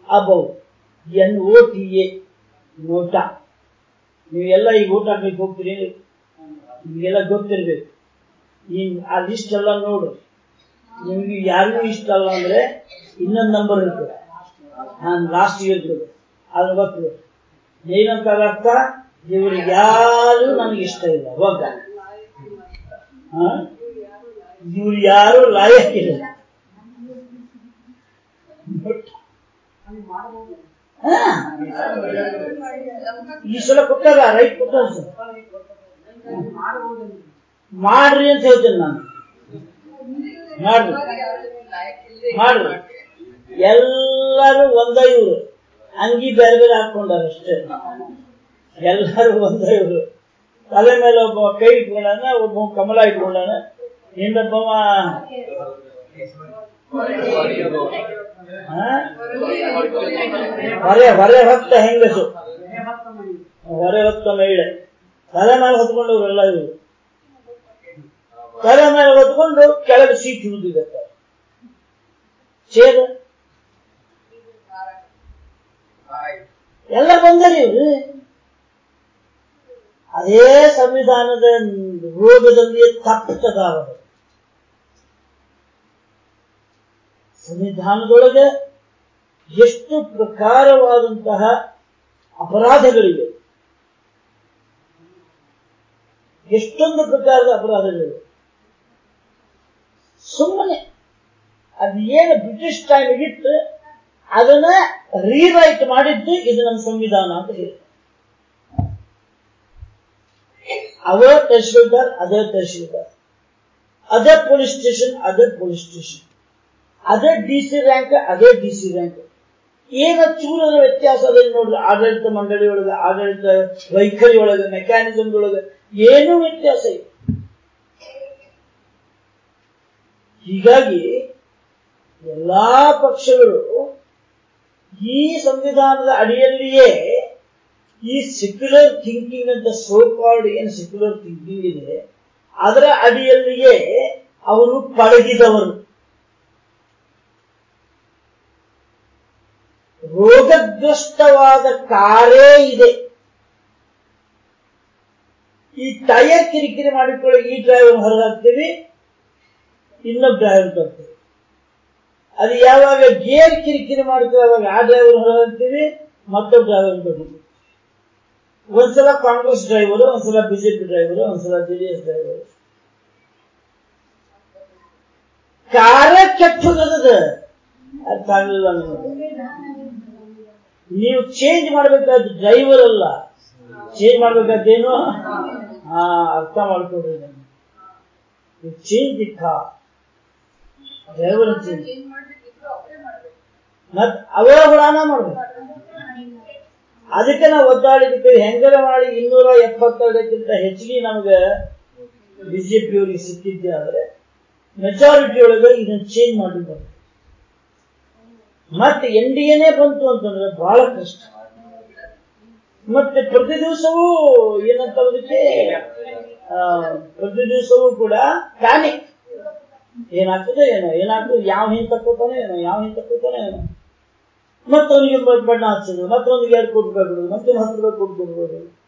above N O T A, NOTA. ನೀವೆಲ್ಲ ಈಗ ಊಟ ಹಾಕ್ಲಿಕ್ಕೆ ಹೋಗ್ತೀರಿ? ನಿಮಗೆಲ್ಲ ಗೊತ್ತಿರ್ಬೇಕು. ಈ, ಆ ಲಿಸ್ಟ್ ಎಲ್ಲ ನೋಡು. ನಿಮ್ಗೆ ಯಾರಿಗೂ ಇಷ್ಟ ಅಲ್ಲ ಅಂದ್ರೆ ಇನ್ನೊಂದು ನಂಬರ್ ಇರ್ತದೆ ನಾನು ಲಾಸ್ಟ್ ಇರ್ತದೆ ಅದು ಗೊತ್ತು ಏನಂತ ಅರ್ಥ ಇವ್ರಿಗೆ ಯಾರು ನನಗೆ ಇಷ್ಟ ಇಲ್ಲ. ಹೋಗ ಇವ್ರು ಯಾರು ಲಾಯಕ್ಕಿಲ್ಲ ಹಾ. ಈ ಸಲ ಕೊಟ್ಟಾಗ ರೈಟ್ ಕೊಟ್ಟಾರ ಸರ್. ಮಾಡ್ರಿ ಅಂತ ಹೇಳ್ತೇನೆ ನಾನು. ಮಾಡ್ರಿ. ಮಾಡ್ರಿ. ಎಲ್ಲರೂ ಒಂದ ಇವ್ರು ಅಂಗಿ ಬೇರೆ ಬೇರೆ ಹಾಕೊಂಡಾರ ಅಷ್ಟೇ. ಎಲ್ಲರೂ ಒಂದ ಇವ್ರು ತಲೆ ಮೇಲೆ ಒಬ್ಬ ಕೈ ಇಟ್ಕೊಂಡಾನ, ಒಬ್ಬ ಕಮಲ ಇಟ್ಕೊಂಡಾನ ಇನ್ನೊಬ್ಬವ ಹಾ? ಹೊರೆ ಹೊರೆ ಹೊತ್ತ ಹೆಂಗಸು. ಹೊರೆ ಹೊತ್ತ ಮಹಿಳೆ. ತಲೆ ಮೇಲೆ ಹೊತ್ಕೊಂಡವ್ರೆಲ್ಲ ಇವರು. ತಲೆ ಮೇಲೆ ಹೊತ್ಕೊಂಡು ಕೆಳಗೆ ಸೀಟ್ ಹಿಡಿದಿದೆ. ಚೇರ್ ಎಲ್ಲ ಬಂದರೆ ಇವ್ರು. ಅದೇ ಸಂವಿಧಾನದ ರೋಗದಲ್ಲಿ ತಪ್ಪಿತಗಾರರು ಸಂವಿಧಾನದೊಳಗೆ ಎಷ್ಟು ಪ್ರಕಾರವಾದಂತಹ ಅಪರಾಧಗಳಿವೆ. ಎಷ್ಟೊಂದು ಪ್ರಕಾರದ ಅಪರಾಧಗಳಿವೆ. ಸುಮ್ಮನೆ ಅದು ಏನು ಬ್ರಿಟಿಷ್ ಟೈಮ್ ಇಟ್ಟು ಅದನ್ನ ರೀರೈಟ್ ಮಾಡಿದ್ದು ಇದು ನಮ್ಮ ಸಂವಿಧಾನ ಅಂತ ಹೇಳಿ ಅವರ ತಹಶೀಲ್ದಾರ್ ಅದೇ ತಹಶೀಲ್ದಾರ್ ಅದೇ ಪೊಲೀಸ್ ಸ್ಟೇಷನ್ ಅದೇ ಪೊಲೀಸ್ ಸ್ಟೇಷನ್ ಅದೇ ಡಿಸಿ ರ್ಯಾಂಕ್ ಅದೇ ಡಿಸಿ ರ್ಯಾಂಕ್ ಏನ ಚೂರದ ವ್ಯತ್ಯಾಸ ಅದೇ ನೋಡ್ರಿ, ಆಡಳಿತ ಮಂಡಳಿ ಒಳಗೆ ಆಡಳಿತ ವೈಖರಿ ಒಳಗೆ ಮೆಕ್ಯಾನಿಸಮ್ ಒಳಗೆ ಏನೂ ವ್ಯತ್ಯಾಸ ಇಲ್ಲ. ಹೀಗಾಗಿ ಎಲ್ಲಾ ಪಕ್ಷಗಳು ಈ ಸಂವಿಧಾನದ ಅಡಿಯಲ್ಲಿಯೇ ಈ ಸೆಕ್ಯುಲರ್ ಥಿಂಕಿಂಗ್ ಅಂತ ಸೋ ಕಾಲ್ಡ್ ಏನು ಸೆಕ್ಯುಲರ್ ಥಿಂಕಿಂಗ್ ಇದೆ, ಅದರ ಅಡಿಯಲ್ಲಿಯೇ ಅವರು ಪಳಗಿದವರು ರೋಗಗ್ರಸ್ತವಾದ ಕಾರೇ ಇದೆ. ಈ ಟೈರ್ ಕಿರಿಕಿರಿ ಮಾಡಿಕೊಳ್ಳಿ, ಈ ಡ್ರೈವರ್ ಹೊರಗಾಗ್ತೀವಿ ಇನ್ನೊಬ್ಬ ಡ್ರೈವರ್ ಬರ್ತೀವಿ. ಅದು ಯಾವಾಗ ಗೇರ್ ಕಿರಿಕಿರಿ ಮಾಡ್ತೀವಿ ಅವಾಗ ಆ ಡ್ರೈವರ್ ಹೊರಗಾಗ್ತೀವಿ ಮತ್ತೊಬ್ಬ ಡ್ರೈವರ್ ತರ್ತೀವಿ ಒಂದ್ಸಲ ಕಾಂಗ್ರೆಸ್ ಡ್ರೈವರು, ಒಂದ್ಸಲ ಬಿಜೆಪಿ ಡ್ರೈವರು, ಒಂದ್ಸಲ ಜೆಡಿಎಸ್ ಡ್ರೈವರು ಕಾರ ಕೆಟ್ಟದ ಹೋಗದ ಅರ್ಥ ಆಗಲಿಲ್ಲ ನಿಮಗೆ. ನೀವು ಚೇಂಜ್ ಮಾಡಬೇಕಾದ ಡ್ರೈವರ್ ಅಲ್ಲ. ಚೇಂಜ್ ಮಾಡ್ಬೇಕಾದೇನು ಹಾ, ಅರ್ಥ ಮಾಡ್ಕೊಡ್ರಿ change the car driver change ಮತ್ ಅವರ ಗುಣಾನ ಮಾಡ್ಬೇಕು. ಅದಕ್ಕೆ ನಾವು ಒದ್ದಾಡಿದ್ದೀವಿ ಹೆಂಗರ ಮಾಡಿ ಇನ್ನೂರ ಎಪ್ಪತ್ತೆರಡಕ್ಕಿಂತ ಹೆಚ್ಚಿಗೆ ನಮ್ಗೆ ಬಿಜೆಪಿ ಅವರಿಗೆ ಸಿಕ್ಕಿದ್ದೆ ಆದ್ರೆ ಮೆಜಾರಿಟಿ ಒಳಗೆ ಇದನ್ನ ಚೇಂಜ್ ಮಾಡಿದ್ದಾರೆ ಮತ್ತೆ ಎನ್ ಡಿ ಎನೇ ಬಂತು ಅಂತಂದ್ರೆ ಬಹಳ ಕಷ್ಟ. ಮತ್ತೆ ಪ್ರತಿ ದಿವಸವೂ ಏನಂತ ಅದಕ್ಕೆ ಪ್ರತಿ ದಿವಸವೂ ಕೂಡ ಪ್ಯಾನಿಕ್ ಏನಾಗ್ತದೆ ಏನೋ, ಏನಾಗ್ತದೆ, ಯಾವ ಹಿಂದೆ ತಕ್ಕೋತಾನೆ ಏನೋ, ಯಾವ ಹಿಂದೆ ತಕ್ಕೋತಾನೆ ಏನೋ. ಮತ್ತೊಂದಿಗೆ ಬಣ್ಣ ಹಚ್ಚೋದು ಮತ್ತೊಂದಿಗೆ ಎರಡು ಕೋಟಿ ರೂಪಾಯಿ ಕೊಡೋದು ಮತ್ತೊಂದು ಹತ್ತು ರೂಪಾಯಿ ಕೊಟ್ಟು ಕೊಡ್ಬೋದು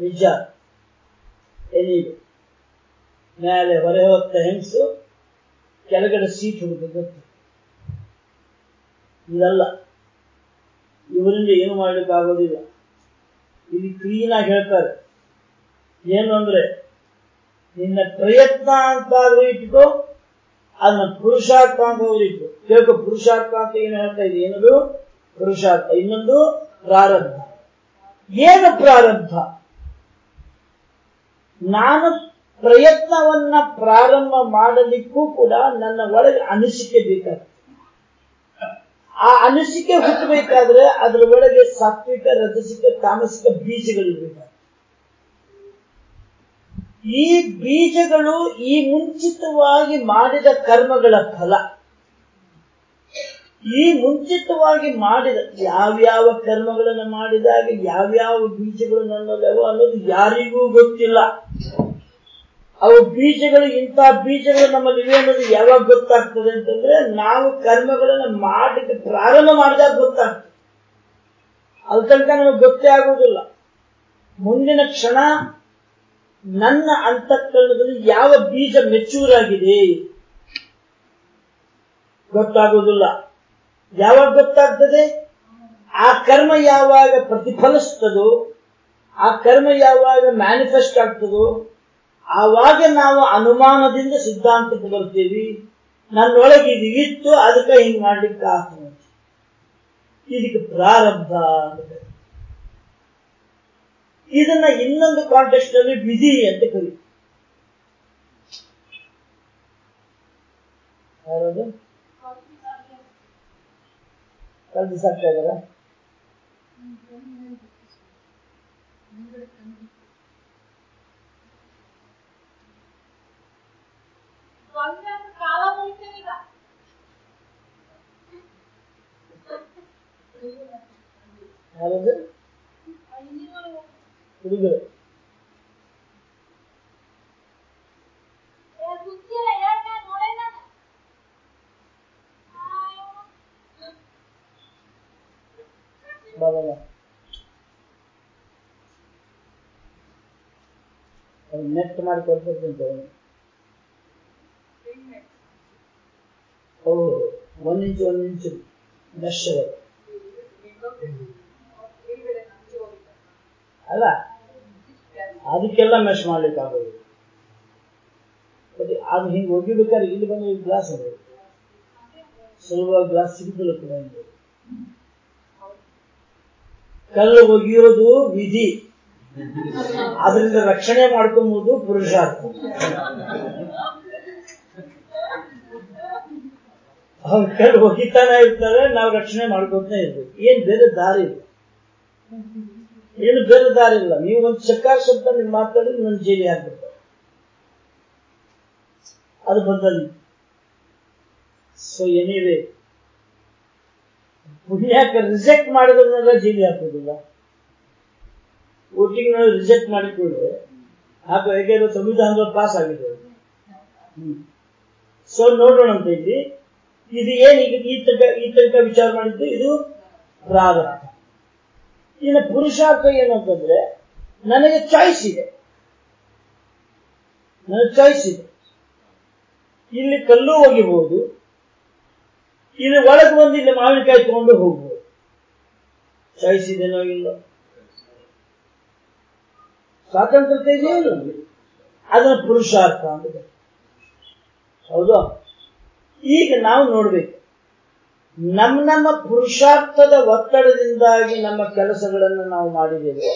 ನಿಜ. ಎಲ್ಲಿದೆ ಮೇಲೆ ಹೊರೆ ಹೊತ್ತ ಹೆಂಗಸು? ಕೆಳಗಡೆ ಸೀಟ್ ಗೊತ್ತು? ಇದಲ್ಲ. ಇವರಿಂದ ಏನು ಮಾಡ್ಲಿಕ್ಕೆ ಆಗೋದಿಲ್ಲ. ಇಲ್ಲಿ ಕ್ಲೀನ್ ಆಗಿ ಹೇಳ್ತಾರೆ. ಏನು ಅಂದ್ರೆ, ನಿನ್ನ ಪ್ರಯತ್ನ ಅಂತಾದ್ರೂ ಇಟ್ಕೋ ಅದನ್ನ ಪುರುಷಾರ್ಥ ಅಂತ ಇಟ್ಕೋ ಕೇಳ್ಕೊ ಪುರುಷಾರ್ಥ ಅಂತ ಏನು ಹೇಳ್ತಾ ಇದೆ? ಏನದು? ಪುರುಷಾರ್ಥ. ಇನ್ನೊಂದು ಪ್ರಾರಬ್ಧ ಏನು ಪ್ರಾರಬ್ಧ ನಾನು ಪ್ರಯತ್ನವನ್ನ ಪ್ರಾರಂಭ ಮಾಡಲಿಕ್ಕೂ ಕೂಡ ನನ್ನ ಒಳಗೆ ಅನಿಸಿಕೆ ಬೇಕಾಗ್ತದೆ. ಆ ಅನಿಸಿಕೆ ಹುಟ್ಟಬೇಕಾದ್ರೆ ಅದರ ಒಳಗೆ ಸಾತ್ವಿಕ, ರಜಸಿಕ, ತಾಮಸಿಕ ಬೀಜಗಳಿರ್ಬೇಕಾಗ್ತದೆ ಈ ಬೀಜಗಳು ಈ ಮುಂಚಿತವಾಗಿ ಮಾಡಿದ ಕರ್ಮಗಳ ಫಲ. ಈ ಮುಂಚಿತವಾಗಿ ಮಾಡಿದ ಯಾವ್ಯಾವ ಕರ್ಮಗಳನ್ನು ಮಾಡಿದಾಗ, ಯಾವ್ಯಾವ ಬೀಜಗಳು ನನ್ನಲ್ಲವೋ ಅನ್ನೋದು ಯಾರಿಗೂ ಗೊತ್ತಿಲ್ಲ. ಅವು ಬೀಜಗಳು, ಇಂಥ ಬೀಜಗಳು ನಮ್ಮಲ್ಲಿವೆ ಅನ್ನೋದು ಯಾವಾಗ ಗೊತ್ತಾಗ್ತದೆ ಅಂತಂದ್ರೆ, ನಾವು ಕರ್ಮಗಳನ್ನು ಮಾಡಿದ, ಪ್ರಾರಂಭ ಮಾಡಿದಾಗ ಗೊತ್ತಾಗ್ತದೆ. ಅಲ್ಲಿ ತನಕ ನಮಗೆ ಗೊತ್ತೇ ಆಗುವುದಿಲ್ಲ. ಮುಂದಿನ ಕ್ಷಣ ನನ್ನ ಅಂತಃಕರಣದಲ್ಲಿ ಯಾವ ಬೀಜ ಮೆಚೂರ್ ಆಗಿದೆ ಗೊತ್ತಾಗುವುದಿಲ್ಲ. ಯಾವಾಗ ಗೊತ್ತಾಗ್ತದೆ? ಆ ಕರ್ಮ ಯಾವಾಗ ಪ್ರತಿಫಲಿಸ್ತದೋ, ಆ ಕರ್ಮ ಯಾವಾಗ ಮ್ಯಾನಿಫೆಸ್ಟ್ ಆಗ್ತದೋ, ಆವಾಗ ನಾವು ಅನುಮಾನದಿಂದ ಸಿದ್ಧಾಂತಕ್ಕೆ ಬರ್ತೀವಿ ನನ್ನೊಳಗೆ ಇದು ಇತ್ತು, ಅದಕ್ಕೆ ಹಿಂಗ್ ಮಾಡ್ಲಿಕ್ಕೆ ಆಗ್ತದೆ ಇದಕ್ಕೆ ಪ್ರಾರಬ್ಧ ಅಂತ. ಇದನ್ನ ಇನ್ನೊಂದು ಕಾಂಟೆಕ್ಸ್ಟ್ ಅಲ್ಲಿ ವಿಧಿ ಅಂತ ಕರಿ ಯಾರದು? ಕಲ್ದು ಸಾಕ್ತಾ ಇದಾರ ಯಾರದು? ಹುಡುಗರು ಸುತ್ತಿಲ್ಲ ಹೇಳ್ತಾ ನೋಡೇ ನಾನು ಬಾ ಬಾ ಬಾ. ಅದು ನೆಟ್ ಮಾಡಿ ಕೊಡ್ಬೇಕಂತ ಓ ಒಂದ್ ಇಂಚು ಒಂದ್ ಇಂಚು ಮೆಶ್ ಅಲ್ಲ? ಅದಕ್ಕೆಲ್ಲ ಮೆಶ್ ಮಾಡ್ಲಿಕ್ಕೆ ಆಗೋದು ಮತ್ತೆ ಅದು ಹಿಂಗೆ ಒಗಿಬೇಕಾದ್ರೆ ಇಲ್ಲಿ ಬಂದು ಗ್ಲಾಸ್ ಅದು. ಸುಲಭವಾಗಿ ಗ್ಲಾಸ್ ಸಿಗುದಿಲ್ಲ ಕೂಡ ಕಲ್ಲು ಒಗಿಯೋದು ವಿಧಿ. ಅದರಿಂದ ರಕ್ಷಣೆ ಮಾಡ್ಕೊಂಬುದು ಪುರುಷಾರ್ಥ. ಅವ್ರ ಕಲ್ಲು ಒಗಿತಾನೆ ಇರ್ತಾರೆ, ನಾವು ರಕ್ಷಣೆ ಮಾಡ್ಕೊತಾನೆ ಇರ್ಬೇಕು. ಏನ್ ಬೇರೆ ದಾರಿ ಇಲ್ಲ. ಏನು ಬೇರೆ ದಾರಿ ಇಲ್ಲ ನೀವು ಒಂದು ಚಕಾರ ಶಬ್ದ ನೀವು ಮಾತಾಡಿದ್ರೆ ನನ್ನ ಜೈಲಿ ಹಾಕ್ಬಿಡ್ತಾರೆ. ಅದು ಬದಲಿ ಸೊ ಏನಿದೆ ಪುಣ್ಯಾಕ ರಿಜೆಕ್ಟ್ ಮಾಡಿದ್ರನ್ನೆಲ್ಲ ಜೈಲಿ ಹಾಕೋದಿಲ್ಲ ವೋಟಿಂಗ್ ನಾವು ರಿಜೆಕ್ಟ್ ಮಾಡಿಕೊಂಡ್ರೆ, ಹಾಕೋ, ಹೇಗೆ ಸಂವಿಧಾನದ ಪಾಸ್ ಆಗಿದೆ. ಸೊ ನೋಡೋಣ ಅಂತ ಇಲ್ಲಿ ಇದು ಏನು ಈ ತನಕ ಈ ತನಕ ವಿಚಾರ ಮಾಡಿದ್ದು? ಇದು ಪ್ರಾರಂಭ ಇನ್ನು ಪುರುಷಾರ್ಥ ಏನಂತಂದ್ರೆ ನನಗೆ ಚಾಯ್ಸ್ ಇದೆ. ನನಗೆ ಚಾಯ್ಸ್ ಇದೆ. ಇಲ್ಲಿ ಕಲ್ಲು ಒಗಿಬಹುದು ಇಲ್ಲಿ ಒಳಗೆ ಬಂದು ಇಲ್ಲಿ ಮಾವಿನಕಾಯಿ ತಗೊಂಡು ಹೋಗ್ಬೋದು. ಚಾಯ್ಸ್ ಇದೆನೋ ಇಲ್ಲ. ಸ್ವಾತಂತ್ರ್ಯತೆ ಇಲ್ಲ ಅದನ್ನ ಪುರುಷಾರ್ಥ ಅಂತ. ಹೌದು? ಈಗ ನಾವು ನೋಡ್ಬೇಕು. ನಮ್ಮ ನಮ್ಮ ಪುರುಷಾರ್ಥದ ಒತ್ತಡದಿಂದಾಗಿ ನಮ್ಮ ಕೆಲಸಗಳನ್ನು ನಾವು ಮಾಡಿದ್ದೇವೆ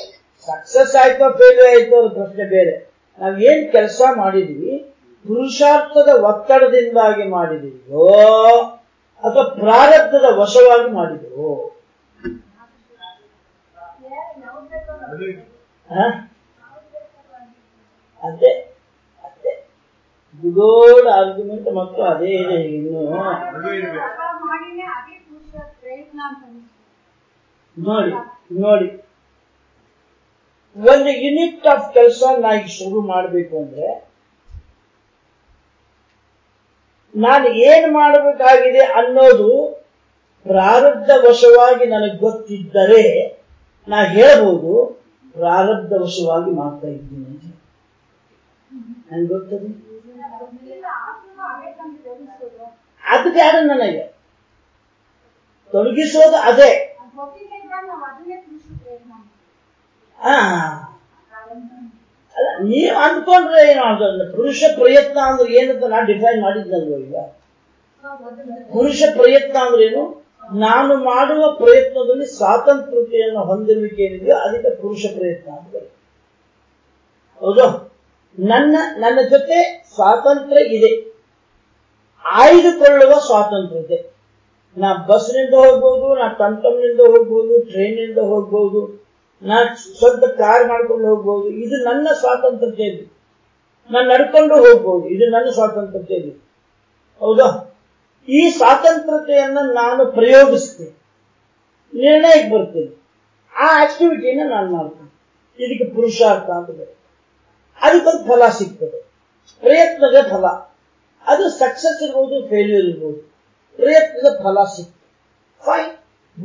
ಸಕ್ಸಸ್ ಆಯ್ತೋ ಫೇಲ್ಯೂರ್ ಆಯ್ತೋ ಪ್ರಶ್ನೆ ಬೇರೆ. ನಾವು ಏನ್ ಕೆಲಸ ಮಾಡಿದೀವಿ? ಪುರುಷಾರ್ಥದ ಒತ್ತಡದಿಂದಾಗಿ ಮಾಡಿದೀವೋ, ಅಥವಾ ಪ್ರಾರಬ್ಧದ ವಶವಾಗಿ ಮಾಡಿದೆವೋ? ಅದೇ ಅದೇ. ಗುಡೋಡ್ ಆರ್ಗ್ಯುಮೆಂಟ್ ಮತ್ತು ಅದೇ ಇದೆ ಇನ್ನು. ನೋಡಿ ನೋಡಿ. ಒಂದು ಯೂನಿಟ್ ಆಫ್ ಕೆಲಸ ನಾ ಶುರು ಮಾಡಬೇಕು ಅಂದ್ರೆ ನಾನು ಏನ್ ಮಾಡಬೇಕಾಗಿದೆ ಅನ್ನೋದು ಪ್ರಾರಬ್ಧ ವಶವಾಗಿ ನನಗೆ ಗೊತ್ತಿದ್ದರೆ ನಾ ಹೇಳ್ಬೋದು ಪ್ರಾರಬ್ಧ ವಶವಾಗಿ ಮಾಡ್ತಾ ಇದ್ದೀನಿ ಅಂತ. ನನ್ಗೆ ಗೊತ್ತದೆ? ಅದೇ ಬೇಡ ನನಗೆ ತೊಡಗಿಸೋದು ಅದೇ ಅದು ಗೊತ್ತಿಲ್ಲ ಇದ್ದಾಗ ನಾವು ಅದನ್ನೇ ಪುರುಷ ಪ್ರಯತ್ನ ಅದೇ. ಆ. ಅಲ್ಲ, ನೀವು ಅಂದ್ಕೊಂಡ್ರೆ ಏನು ಅಂತಂದ್ರೆ ಪುರುಷ ಪ್ರಯತ್ನ ಅಂದ್ರೆ ಏನಂತ ನಾನು ಡಿಫೈನ್ ಮಾಡಿದ್ನಲ್ವ ಈಗ? ಪುರುಷ ಪ್ರಯತ್ನ ಅಂದ್ರೆ ಏನು? ನಾನು ಮಾಡುವ ಪ್ರಯತ್ನದಲ್ಲಿ ಸ್ವಾತಂತ್ರ್ಯತೆಯನ್ನು ಹೊಂದಿರುವಿಕೆ ಏನಿದೆಯೋ ಅದಕ್ಕೆ ಪುರುಷ ಪ್ರಯತ್ನ ಅಂತ. ಹೌದು? ನನ್ನ ನನ್ನ ಜೊತೆ ಸ್ವಾತಂತ್ರ್ಯ ಇದೆ. ಆಯ್ದುಕೊಳ್ಳುವ ಸ್ವಾತಂತ್ರ್ಯತೆ. ನಾ ಬಸ್ನಿಂದ ಹೋಗ್ಬೋದು, ನಾ ಟಮ್ಟಮ್ನಿಂದ ಹೋಗ್ಬೋದು ಟ್ರೈನಿಂದ ಹೋಗ್ಬೋದು, ನಾ ಸ್ವಂತ ಕಾರ್ ಮಾಡ್ಕೊಂಡು ಹೋಗ್ಬೋದು. ಇದು ನನ್ನ ಸ್ವಾತಂತ್ರ್ಯತೆ ಇದೆ. ನಾನು ನಡ್ಕೊಂಡು ಹೋಗ್ಬೋದು. ಇದು ನನ್ನ ಸ್ವಾತಂತ್ರ್ಯತೆ ಇದೆ. ಹೌದಾ? ಈ ಸ್ವಾತಂತ್ರ್ಯತೆಯನ್ನ ನಾನು ಪ್ರಯೋಗಿಸ್ತೇನೆ. ನಿರ್ಣಯಕ್ಕೆ ಬರ್ತೇನೆ. ಆ ಆಕ್ಟಿವಿಟಿನ ನಾನು ಮಾಡ್ತೇನೆ. ಇದಕ್ಕೆ ಪುರುಷಾರ್ಥ ಅಂತ ಬರುತ್ತೆ. ಅದಕ್ಕೊಂದು ಫಲ ಸಿಗ್ತದೆ. ಪ್ರಯತ್ನದ ಫಲ. ಅದು ಸಕ್ಸಸ್ ಇರ್ಬೋದು, ಫೇಲ್ಯೂರ್ ಇರ್ಬೋದು. ಪ್ರಯತ್ನದ ಫಲ ಸಿಕ್ತು. ಫೈನ್.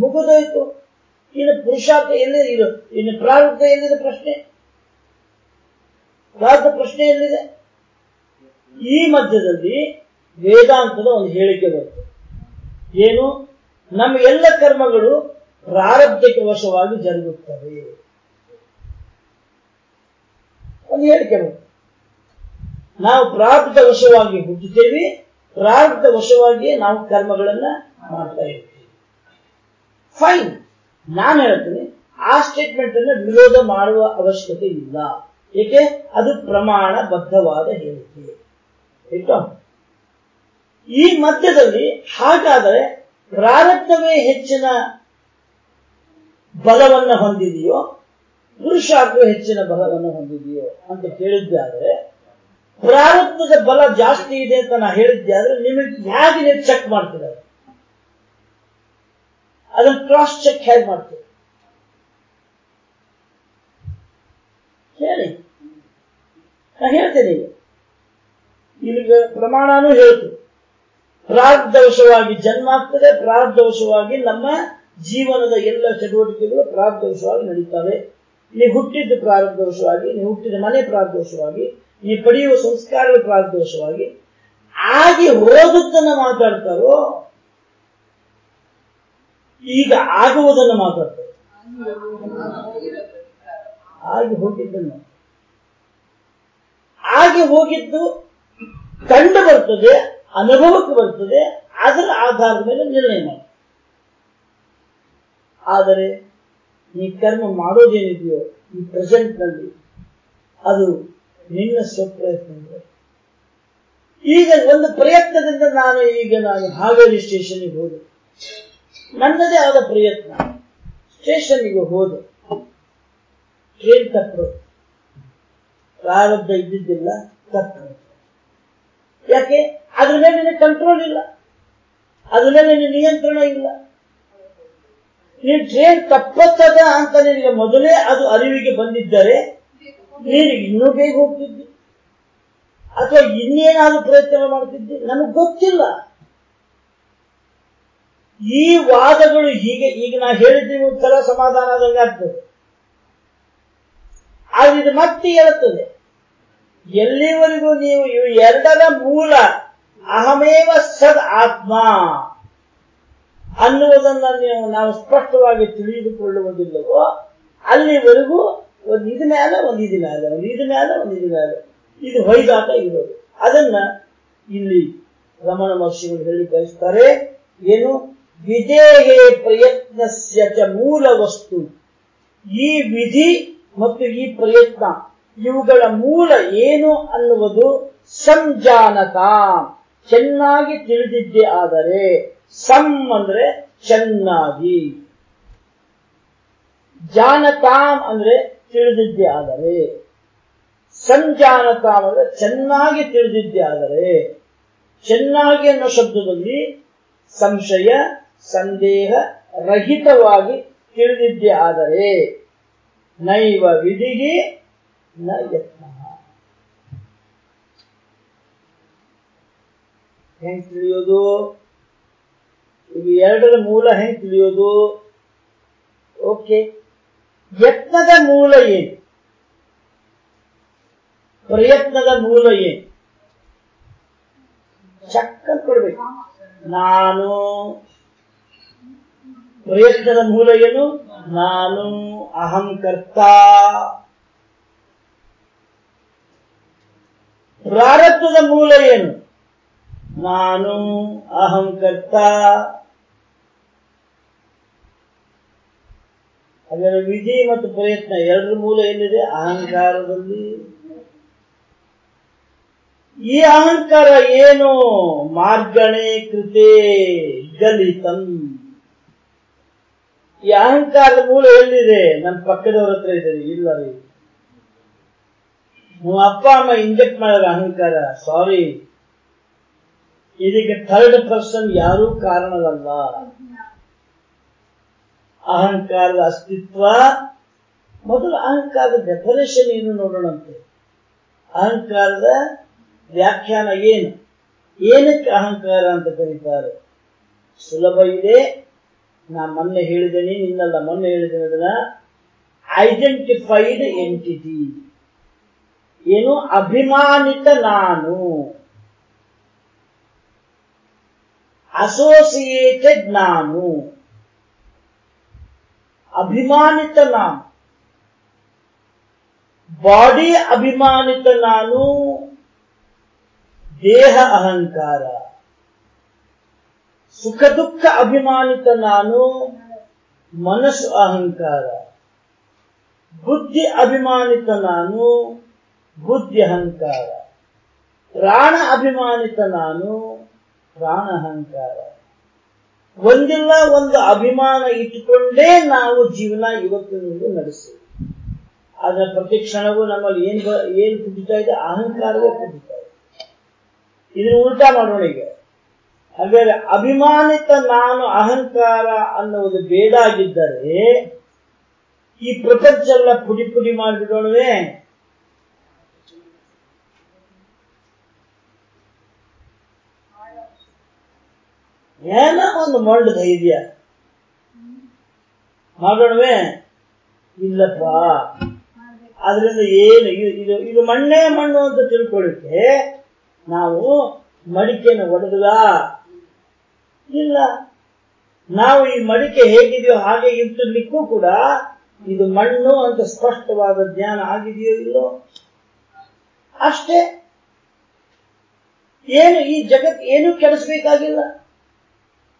ಮುಗಿದೋಯ್ತು. ಇನ್ನು ಪುರುಷಾರ್ಥ ಎಲ್ಲಿದೆ ಇದು? ಇನ್ನು ಪ್ರಾರಬ್ಧ ಎಲ್ಲಿದೆ ಪ್ರಶ್ನೆ? ಪ್ರಾರ್ಥ ಪ್ರಶ್ನೆ ಎಲ್ಲಿದೆ? ಈ ಮಧ್ಯದಲ್ಲಿ ವೇದಾಂತದ ಒಂದು ಹೇಳಿಕೆ ಬರುತ್ತೆ. ಏನು? ನಮ್ಮ ಎಲ್ಲ ಕರ್ಮಗಳು ಪ್ರಾರಬ್ಧಕ್ಕೆ ವಶವಾಗಿ ಜರುಗುತ್ತವೆ. ಒಂದು ಹೇಳಿಕೆ ಬರುತ್ತೆ. ನಾವು ಪ್ರಾರಬ್ಧ ವಶವಾಗಿ ಹುಟ್ಟುತ್ತೇವೆ. ಪ್ರಾರಬ್ಧ ವಶವಾಗಿಯೇ ನಾವು ಕರ್ಮಗಳನ್ನ ಮಾಡ್ತಾ ಇರ್ತೀವಿ. ಫೈನ್ ನಾನು ಹೇಳ್ತೀನಿ, ಆ ಸ್ಟೇಟ್ಮೆಂಟ್ ಅನ್ನು ವಿರೋಧ ಮಾಡುವ ಅವಶ್ಯಕತೆ ಇಲ್ಲ. ಏಕೆ? ಅದು ಪ್ರಮಾಣ ಬದ್ಧವಾದ ಹೇಳಿಕೆ? ಈ ಮಧ್ಯದಲ್ಲಿ ಹಾಗಾದರೆ ಪ್ರಾರಬ್ಧವೇ ಹೆಚ್ಚಿನ ಬಲವನ್ನು ಹೊಂದಿದೆಯೋ, ಪುರುಷಾರ್ಥವೇ ಹೆಚ್ಚಿನ ಬಲವನ್ನು ಹೊಂದಿದೆಯೋ ಅಂತ ಕೇಳಿದ್ದಾದ್ರೆ ಪ್ರಾರಬ್ಧದ ಬಲ ಜಾಸ್ತಿ ಇದೆ ಅಂತ ನಾ ಹೇಳಿದ್ದೆ, ಆದ್ರೆ ನಿಮಗೆ ಹೇಗೆ ನೀವು ಚೆಕ್ ಮಾಡ್ತೀರ? ಅದನ್ನ ಕ್ರಾಸ್ ಚೆಕ್ ಹೇಗೆ ಮಾಡ್ತೀರಿ? ಹೇಳಿ. ನಾ ಹೇಳ್ತೇನೆ ಈಗ. ನಿಮಗೆ ಪ್ರಮಾಣನೂ ಹೇಳ್ತು. ಪ್ರಾರ್ಧವಶವಾಗಿ ಜನ್ಮ ಆಗ್ತದೆ ಪ್ರಾರಬ್ಧವಶವಾಗಿ ನಮ್ಮ ಜೀವನದ ಎಲ್ಲ ಚಟುವಟಿಕೆಗಳು ಪ್ರಾರ್ಧವಶವಾಗಿ ನಡೀತವೆ. ನೀವು ಹುಟ್ಟಿದ್ದು ಪ್ರಾರಬ್ಧವಶವಾಗಿ ನೀವು ಹುಟ್ಟಿದ ಮನೆ ಪ್ರಾರಬ್ಧವಶವಾಗಿ ನೀವು ಪಡೆಯುವ ಸಂಸ್ಕಾರಗಳ ಪ್ರಾರಬ್ಧವಶವಾಗಿ ಆಗಿ ಹೋದದ್ದನ್ನು ಮಾತಾಡ್ತಾರೋ, ಈಗ ಆಗುವುದನ್ನು ಮಾತಾಡ್ತಾರೆ. ಆಗಿ ಹೋಗಿದ್ದನ್ನು. ಆಗಿ ಹೋಗಿದ್ದು ಕಂಡು ಬರ್ತದೆ, ಅನುಭವಕ್ಕೆ ಬರ್ತದೆ, ಅದರ ಆಧಾರದ ಮೇಲೆ ನಿರ್ಣಯ ಮಾಡಿ ಆದರೆ ಈ ಕರ್ಮ ಮಾಡೋದೇನಿದೆಯೋ ಈ ಪ್ರೆಸೆಂಟ್ನಲ್ಲಿ ಅದು ನಿನ್ನ ಸ್ವಪ್ರಯತ್ನ ಈಗ ಒಂದು ಪ್ರಯತ್ನದಿಂದ ನಾನು ಈಗ ನಾನು ಹಾವೇರಿ ಸ್ಟೇಷನ್ಗೆ ಹೋದೆ. ನನ್ನದೇ ಆದ ಪ್ರಯತ್ನ. ಸ್ಟೇಷನ್ಗೆ ಹೋದೆ. ಟ್ರೈನ್ ತಪ್ಪರು ಪ್ರಾರಬ್ಧ ಇದ್ದಿದ್ದಿಲ್ಲ ತಪ್ಪು ಯಾಕೆ? ಅದ್ರ ಮೇಲೆ ಕಂಟ್ರೋಲ್ ಇಲ್ಲ. ಅದ್ರ ಮೇಲೆ ನಿಯಂತ್ರಣ ಇಲ್ಲ. ನೀವು ಟ್ರೈನ್ ತಪ್ಪತ್ತದ ಅಂತ ನಿನಗೆ ಮೊದಲೇ ಅದು ಅರಿವಿಗೆ ಬಂದಿದ್ದರೆ ನೀನು ಇನ್ನೂ ಬೇಗ ಹೋಗ್ತಿದ್ದಿ ಅಥವಾ ಇನ್ನೇನಾದ್ರೂ ಪ್ರಯತ್ನ ಮಾಡ್ತಿದ್ದಿ ನಮಗ್ ಗೊತ್ತಿಲ್ಲ. ಈ ವಾದಗಳು ಹೀಗೆ, ಈಗ ನಾ ಹೇಳಿದ್ದೀನಿ ಒಂಥರ ಸಮಾಧಾನ ಆದಂಗೆ ಆಗ್ತದೆ. ಆದ್ರೆ ಇದು ಮತ್ತೆ ಹೇಳುತ್ತದೆ. ಎಲ್ಲಿವರೆಗೂ ನೀವು ಇವು ಎರಡರ ಮೂಲ ಅಹಮೇವ ಸದ್ ಆತ್ಮ ಅನ್ನುವುದನ್ನು ನೀವು ನಾವು ಸ್ಪಷ್ಟವಾಗಿ ತಿಳಿದುಕೊಳ್ಳುವುದಿಲ್ಲವೋ, ಅಲ್ಲಿವರೆಗೂ ಒಂದು ಇದು ಮ್ಯಾಲ, ಒಂದು ಇದು ಮೇಲೆ ಒಂದು ಇದು ಮ್ಯಾಲ, ಒಂದು ಇದು ಮೇಲೆ ಇದು ಹೊಯ್ದಾಟ ಇರೋದು ಅದನ್ನ ಇಲ್ಲಿ ರಮಣ ಮಹರ್ಷಿಗಳು ಹೇಳಿ ಕಳಿಸ್ತಾರೆ. ಏನು? ವಿಧೇಹೇ ಪ್ರಯತ್ನಸ್ಯ ಚ ಮೂಲ ವಸ್ತು. ಈ ವಿಧಿ ಮತ್ತು ಈ ಪ್ರಯತ್ನ, ಇವುಗಳ ಮೂಲ ಏನು ಅನ್ನುವುದು ಸಂಜಾನತ. ಚೆನ್ನಾಗಿ ತಿಳಿದಿದ್ದೆ ಆದರೆ, ಸಂ ಅಂದ್ರೆ ಚೆನ್ನಾಗಿ. ಜಾನತಾಂ ಅಂದ್ರೆ ತಿಳಿದಿದ್ದೇ ಆದರೆ ಸಂಜಾನತ ಚೆನ್ನಾಗಿ ತಿಳಿದಿದ್ದೆ ಆದರೆ ಚೆನ್ನಾಗಿ ಅನ್ನೋ ಶಬ್ದದಲ್ಲಿ ಸಂಶಯ, ಸಂದೇಹ ರಹಿತವಾಗಿ ತಿಳಿದಿದ್ದೆ ಆದರೆ, ನೈವ ವಿಧಿಗೆ ನ ಯತ್ನ. ಹೆಂಗ್ ತಿಳಿಯೋದು? ಇವು ಎರಡರ ಮೂಲ ಹೆಂಗ್ ತಿಳಿಯೋದು? ಓಕೆ. ಯತ್ನದ ಮೂಲ ಏನು? ಪ್ರಯತ್ನದ ಮೂಲ ಏನು? ಚಕ್ಕ ಕೊಡ್ಬೇಕು. ನಾನು. ಪ್ರಯತ್ನದ ಮೂಲ ಏನು? ನಾನು, ಅಹಂಕರ್ತ. ಪ್ರಾರಬ್ಧದ ಮೂಲ ಏನು? ನಾನು, ಅಹಂಕರ್ತ. ಅದರ ವಿಧಿ ಮತ್ತು ಪ್ರಯತ್ನ ಎರಡರ ಮೂಲ ಎಲ್ಲಿದೆ ಅಹಂಕಾರದಲ್ಲಿ. ಈ ಅಹಂಕಾರ ಏನು? ಮಾರ್ಗಣೆ ಕೃತೆ ಗಲಿತಂ. ಈ ಅಹಂಕಾರದ ಮೂಲ ಎಲ್ಲಿದೆ? ನನ್ನ ಪಕ್ಕದವ್ರ ಹತ್ರ ಇದೆ, ಇಲ್ಲ ರೀ. ನಮ್ಮ ಅಪ್ಪ, ಅಮ್ಮ ಇಂಜೆಕ್ಟ್ ಮಾಡಿದ ಅಹಂಕಾರ ಸಾರಿ ಇದಕ್ಕೆ ಥರ್ಡ್ ಪರ್ಸನ್ ಯಾರೂ ಕಾರಣವಲ್ಲ. ಅಹಂಕಾರದ ಅಸ್ತಿತ್ವ, ಮೊದಲು ಅಹಂಕಾರದ ಡೆಫಿನೇಷನ್ ಏನು ನೋಡೋಣಂತೆ? ಅಹಂಕಾರದ ವ್ಯಾಖ್ಯಾನ ಏನು? ಏನಕ್ಕೆ ಅಹಂಕಾರ ಅಂತ ಕರೀತಾರೆ? ಸುಲಭ ಇದೆ. ನಾ ಮೊನ್ನೆ ಹೇಳಿದ್ದೇನೆ ನಿನ್ನಲ್ಲ, ಮೊನ್ನೆ ಹೇಳಿದ್ದೇನೆ ಅದನ್ನ. ಐಡೆಂಟಿಫೈಡ್ ಎಂಟಿಟಿ ಏನು? ಅಭಿಮಾನಿತ ನಾನು. ಅಸೋಸಿಯೇಟೆಡ್ ನಾನು. ಅಭಿಮಾನಿತ ನಾನು. ಬಾಡಿ ಅಭಿಮಾನಿತ ನಾನು, ದೇಹ ಅಹಂಕಾರ. ಸುಖ ದುಃಖ ಅಭಿಮಾನಿತ ನಾನು, ಮನಸ್ಸು ಅಹಂಕಾರ. ಬುದ್ಧಿ ಅಭಿಮಾನಿತ ನಾನು, ಬುದ್ಧಿ ಅಹಂಕಾರ. ಪ್ರಾಣ ಅಭಿಮಾನಿತ ನಾನು, ಪ್ರಾಣ ಅಹಂಕಾರ. ಒಂದಿಲ್ಲ ಒಂದು ಅಭಿಮಾನ ಇಟ್ಟುಕೊಂಡೇ ನಾವು ಜೀವನ ಇವತ್ತಿನಿಂದ ನಡೆಸ್ತೇವೆ. ಆದ್ರೆ ಪ್ರತಿ ಕ್ಷಣವೂ ನಮ್ಮಲ್ಲಿ ಏನ್ ಏನ್ ಕುದಿತಾ ಇದೆ? ಅಹಂಕಾರವೇ ಕುದಿತಾ ಇದೆ. ಇದನ್ನ ಉಲ್ಟಾ ಮಾಡೋಣ ಈಗ. ಹಾಗಾದ್ರೆ ಅಭಿಮಾನಿತ ನಾನು ಅಹಂಕಾರ ಅನ್ನುವುದು ಬೇಡಾಗಿದ್ದರೆ ಈ ಪ್ರಪಂಚ ಎಲ್ಲ ಪುಡಿ ಪುಡಿ ಮಾಡಿಬಿಡೋಣವೇ? ಏನೋ ಒಂದು ಮೊಳ್ಳು ಧೈರ್ಯ? ಮಾಡೋಣವೇ ಇಲ್ಲಪ್ಪ. ಅದರಿಂದ ಏನು, ಇದು ಇದು ಮಣ್ಣೇ ಮಣ್ಣು ಅಂತ ತಿಳ್ಕೊಳ್ಳಿಕ್ಕೆ ನಾವು ಮಡಿಕೆಯನ್ನು ಒಡೆದಲ್ಲ. ಇಲ್ಲ. ನಾವು ಈ ಮಡಿಕೆ ಹೇಗಿದೆಯೋ ಹಾಗೆ ಇರ್ತಿರ್ಲಿಕ್ಕೂ ಕೂಡ ಇದು ಮಣ್ಣು ಅಂತ ಸ್ಪಷ್ಟವಾದ ಜ್ಞಾನ ಆಗಿದೆಯೋ ಇಲ್ಲೋ? ಅಷ್ಟೇ. ಏನು ಈ ಜಗತ್, ಏನೂ ಕೆಡಿಸ್ಬೇಕಾಗಿಲ್ಲ?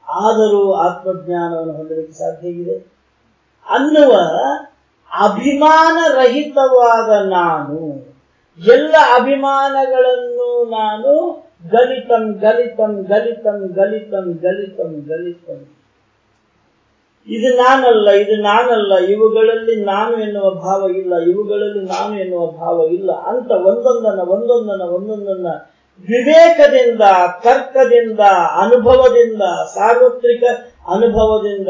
ಆದರೂ ಆತ್ಮಜ್ಞಾನವನ್ನು ಹೊಂದಲಿಕ್ಕೆ ಸಾಧ್ಯವಿದೆ. ಅನ್ನುವ ಅಭಿಮಾನ ರಹಿತವಾದ ನಾನು, ಎಲ್ಲ ಅಭಿಮಾನಗಳನ್ನು ನಾನು ಗಲಿತಂ ಗಲಿತಂ ಗಲಿತಂ ಗಲಿತಂ ಗಲಿತಂ ಗಲಿತಂ. ಇದು ನಾನಲ್ಲ ಇದು ನಾನಲ್ಲ, ಇವುಗಳಲ್ಲಿ ನಾನು ಎನ್ನುವ ಭಾವ ಇಲ್ಲ, ಇವುಗಳಲ್ಲಿ ನಾನು ಎನ್ನುವ ಭಾವ ಇಲ್ಲ ಅಂತ ಒಂದೊಂದನ್ನ ಒಂದೊಂದನ್ನ ಒಂದೊಂದನ್ನ ವಿವೇಕದಿಂದ, ತರ್ಕದಿಂದ, ಅನುಭವದಿಂದ, ಸಾರ್ವತ್ರಿಕ ಅನುಭವದಿಂದ.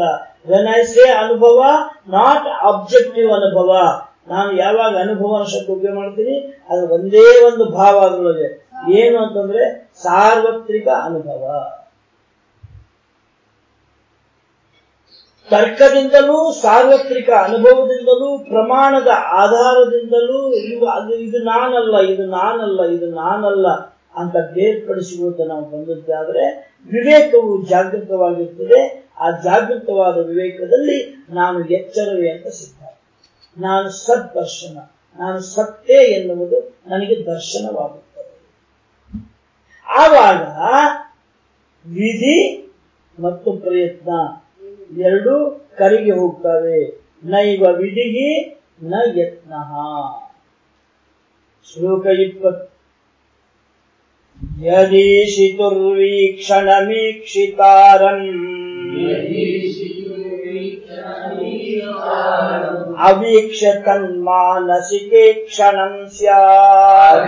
ವೆನ್ ಅನುಭವ ನಾಟ್ ಅಬ್ಜೆಕ್ಟಿವ್ ಅನುಭವ. ನಾನು ಯಾವಾಗ ಅನುಭವ ಶಬ್ದ ಉಪಯೋಗ ಮಾಡ್ತೀನಿ? ಅದು ಒಂದೇ ಒಂದು ಭಾವ ಅದರೊಳಗೆ. ಏನು ಅಂತಂದ್ರೆ ಸಾರ್ವತ್ರಿಕ ಅನುಭವ. ತರ್ಕದಿಂದಲೂ, ಸಾರ್ವತ್ರಿಕ ಅನುಭವದಿಂದಲೂ, ಪ್ರಮಾಣದ ಆಧಾರದಿಂದಲೂ ಇವು ಅದು ಇದು ನಾನಲ್ಲ ಇದು ನಾನಲ್ಲ ಇದು ನಾನಲ್ಲ. ಅಂತ ಬೇರ್ಪಡಿಸುವಂತ ನಾವು ಬಂದದ್ದಾದ್ರೆ ವಿವೇಕವು ಜಾಗೃತವಾಗಿರ್ತದೆ. ಆ ಜಾಗೃತವಾದ ವಿವೇಕದಲ್ಲಿ ನಾನು ಎಚ್ಚರವೇ ಅಂತ ಸಿದ್ಧ ನಾನು ಸದ್ದರ್ಶನ, ನಾನು ಸತ್ತೇ ಎನ್ನುವುದು ನನಗೆ ದರ್ಶನವಾಗುತ್ತದೆ. ಆವಾಗ ವಿಧಿ ಮತ್ತು ಪ್ರಯತ್ನ ಎರಡು ಕರಿಗೆ ಹೋಗ್ತವೆ. ನೈವ ವಿಧಿಗೆ ನ ಯತ್ನ. ಶ್ಲೋಕ ಇಪ್ಪತ್ತು. यदीशितुर्वीक्षणमीक्षितारम् अवीक्ष तन्मानसिके क्षणम् स्यात्।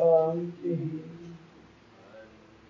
um,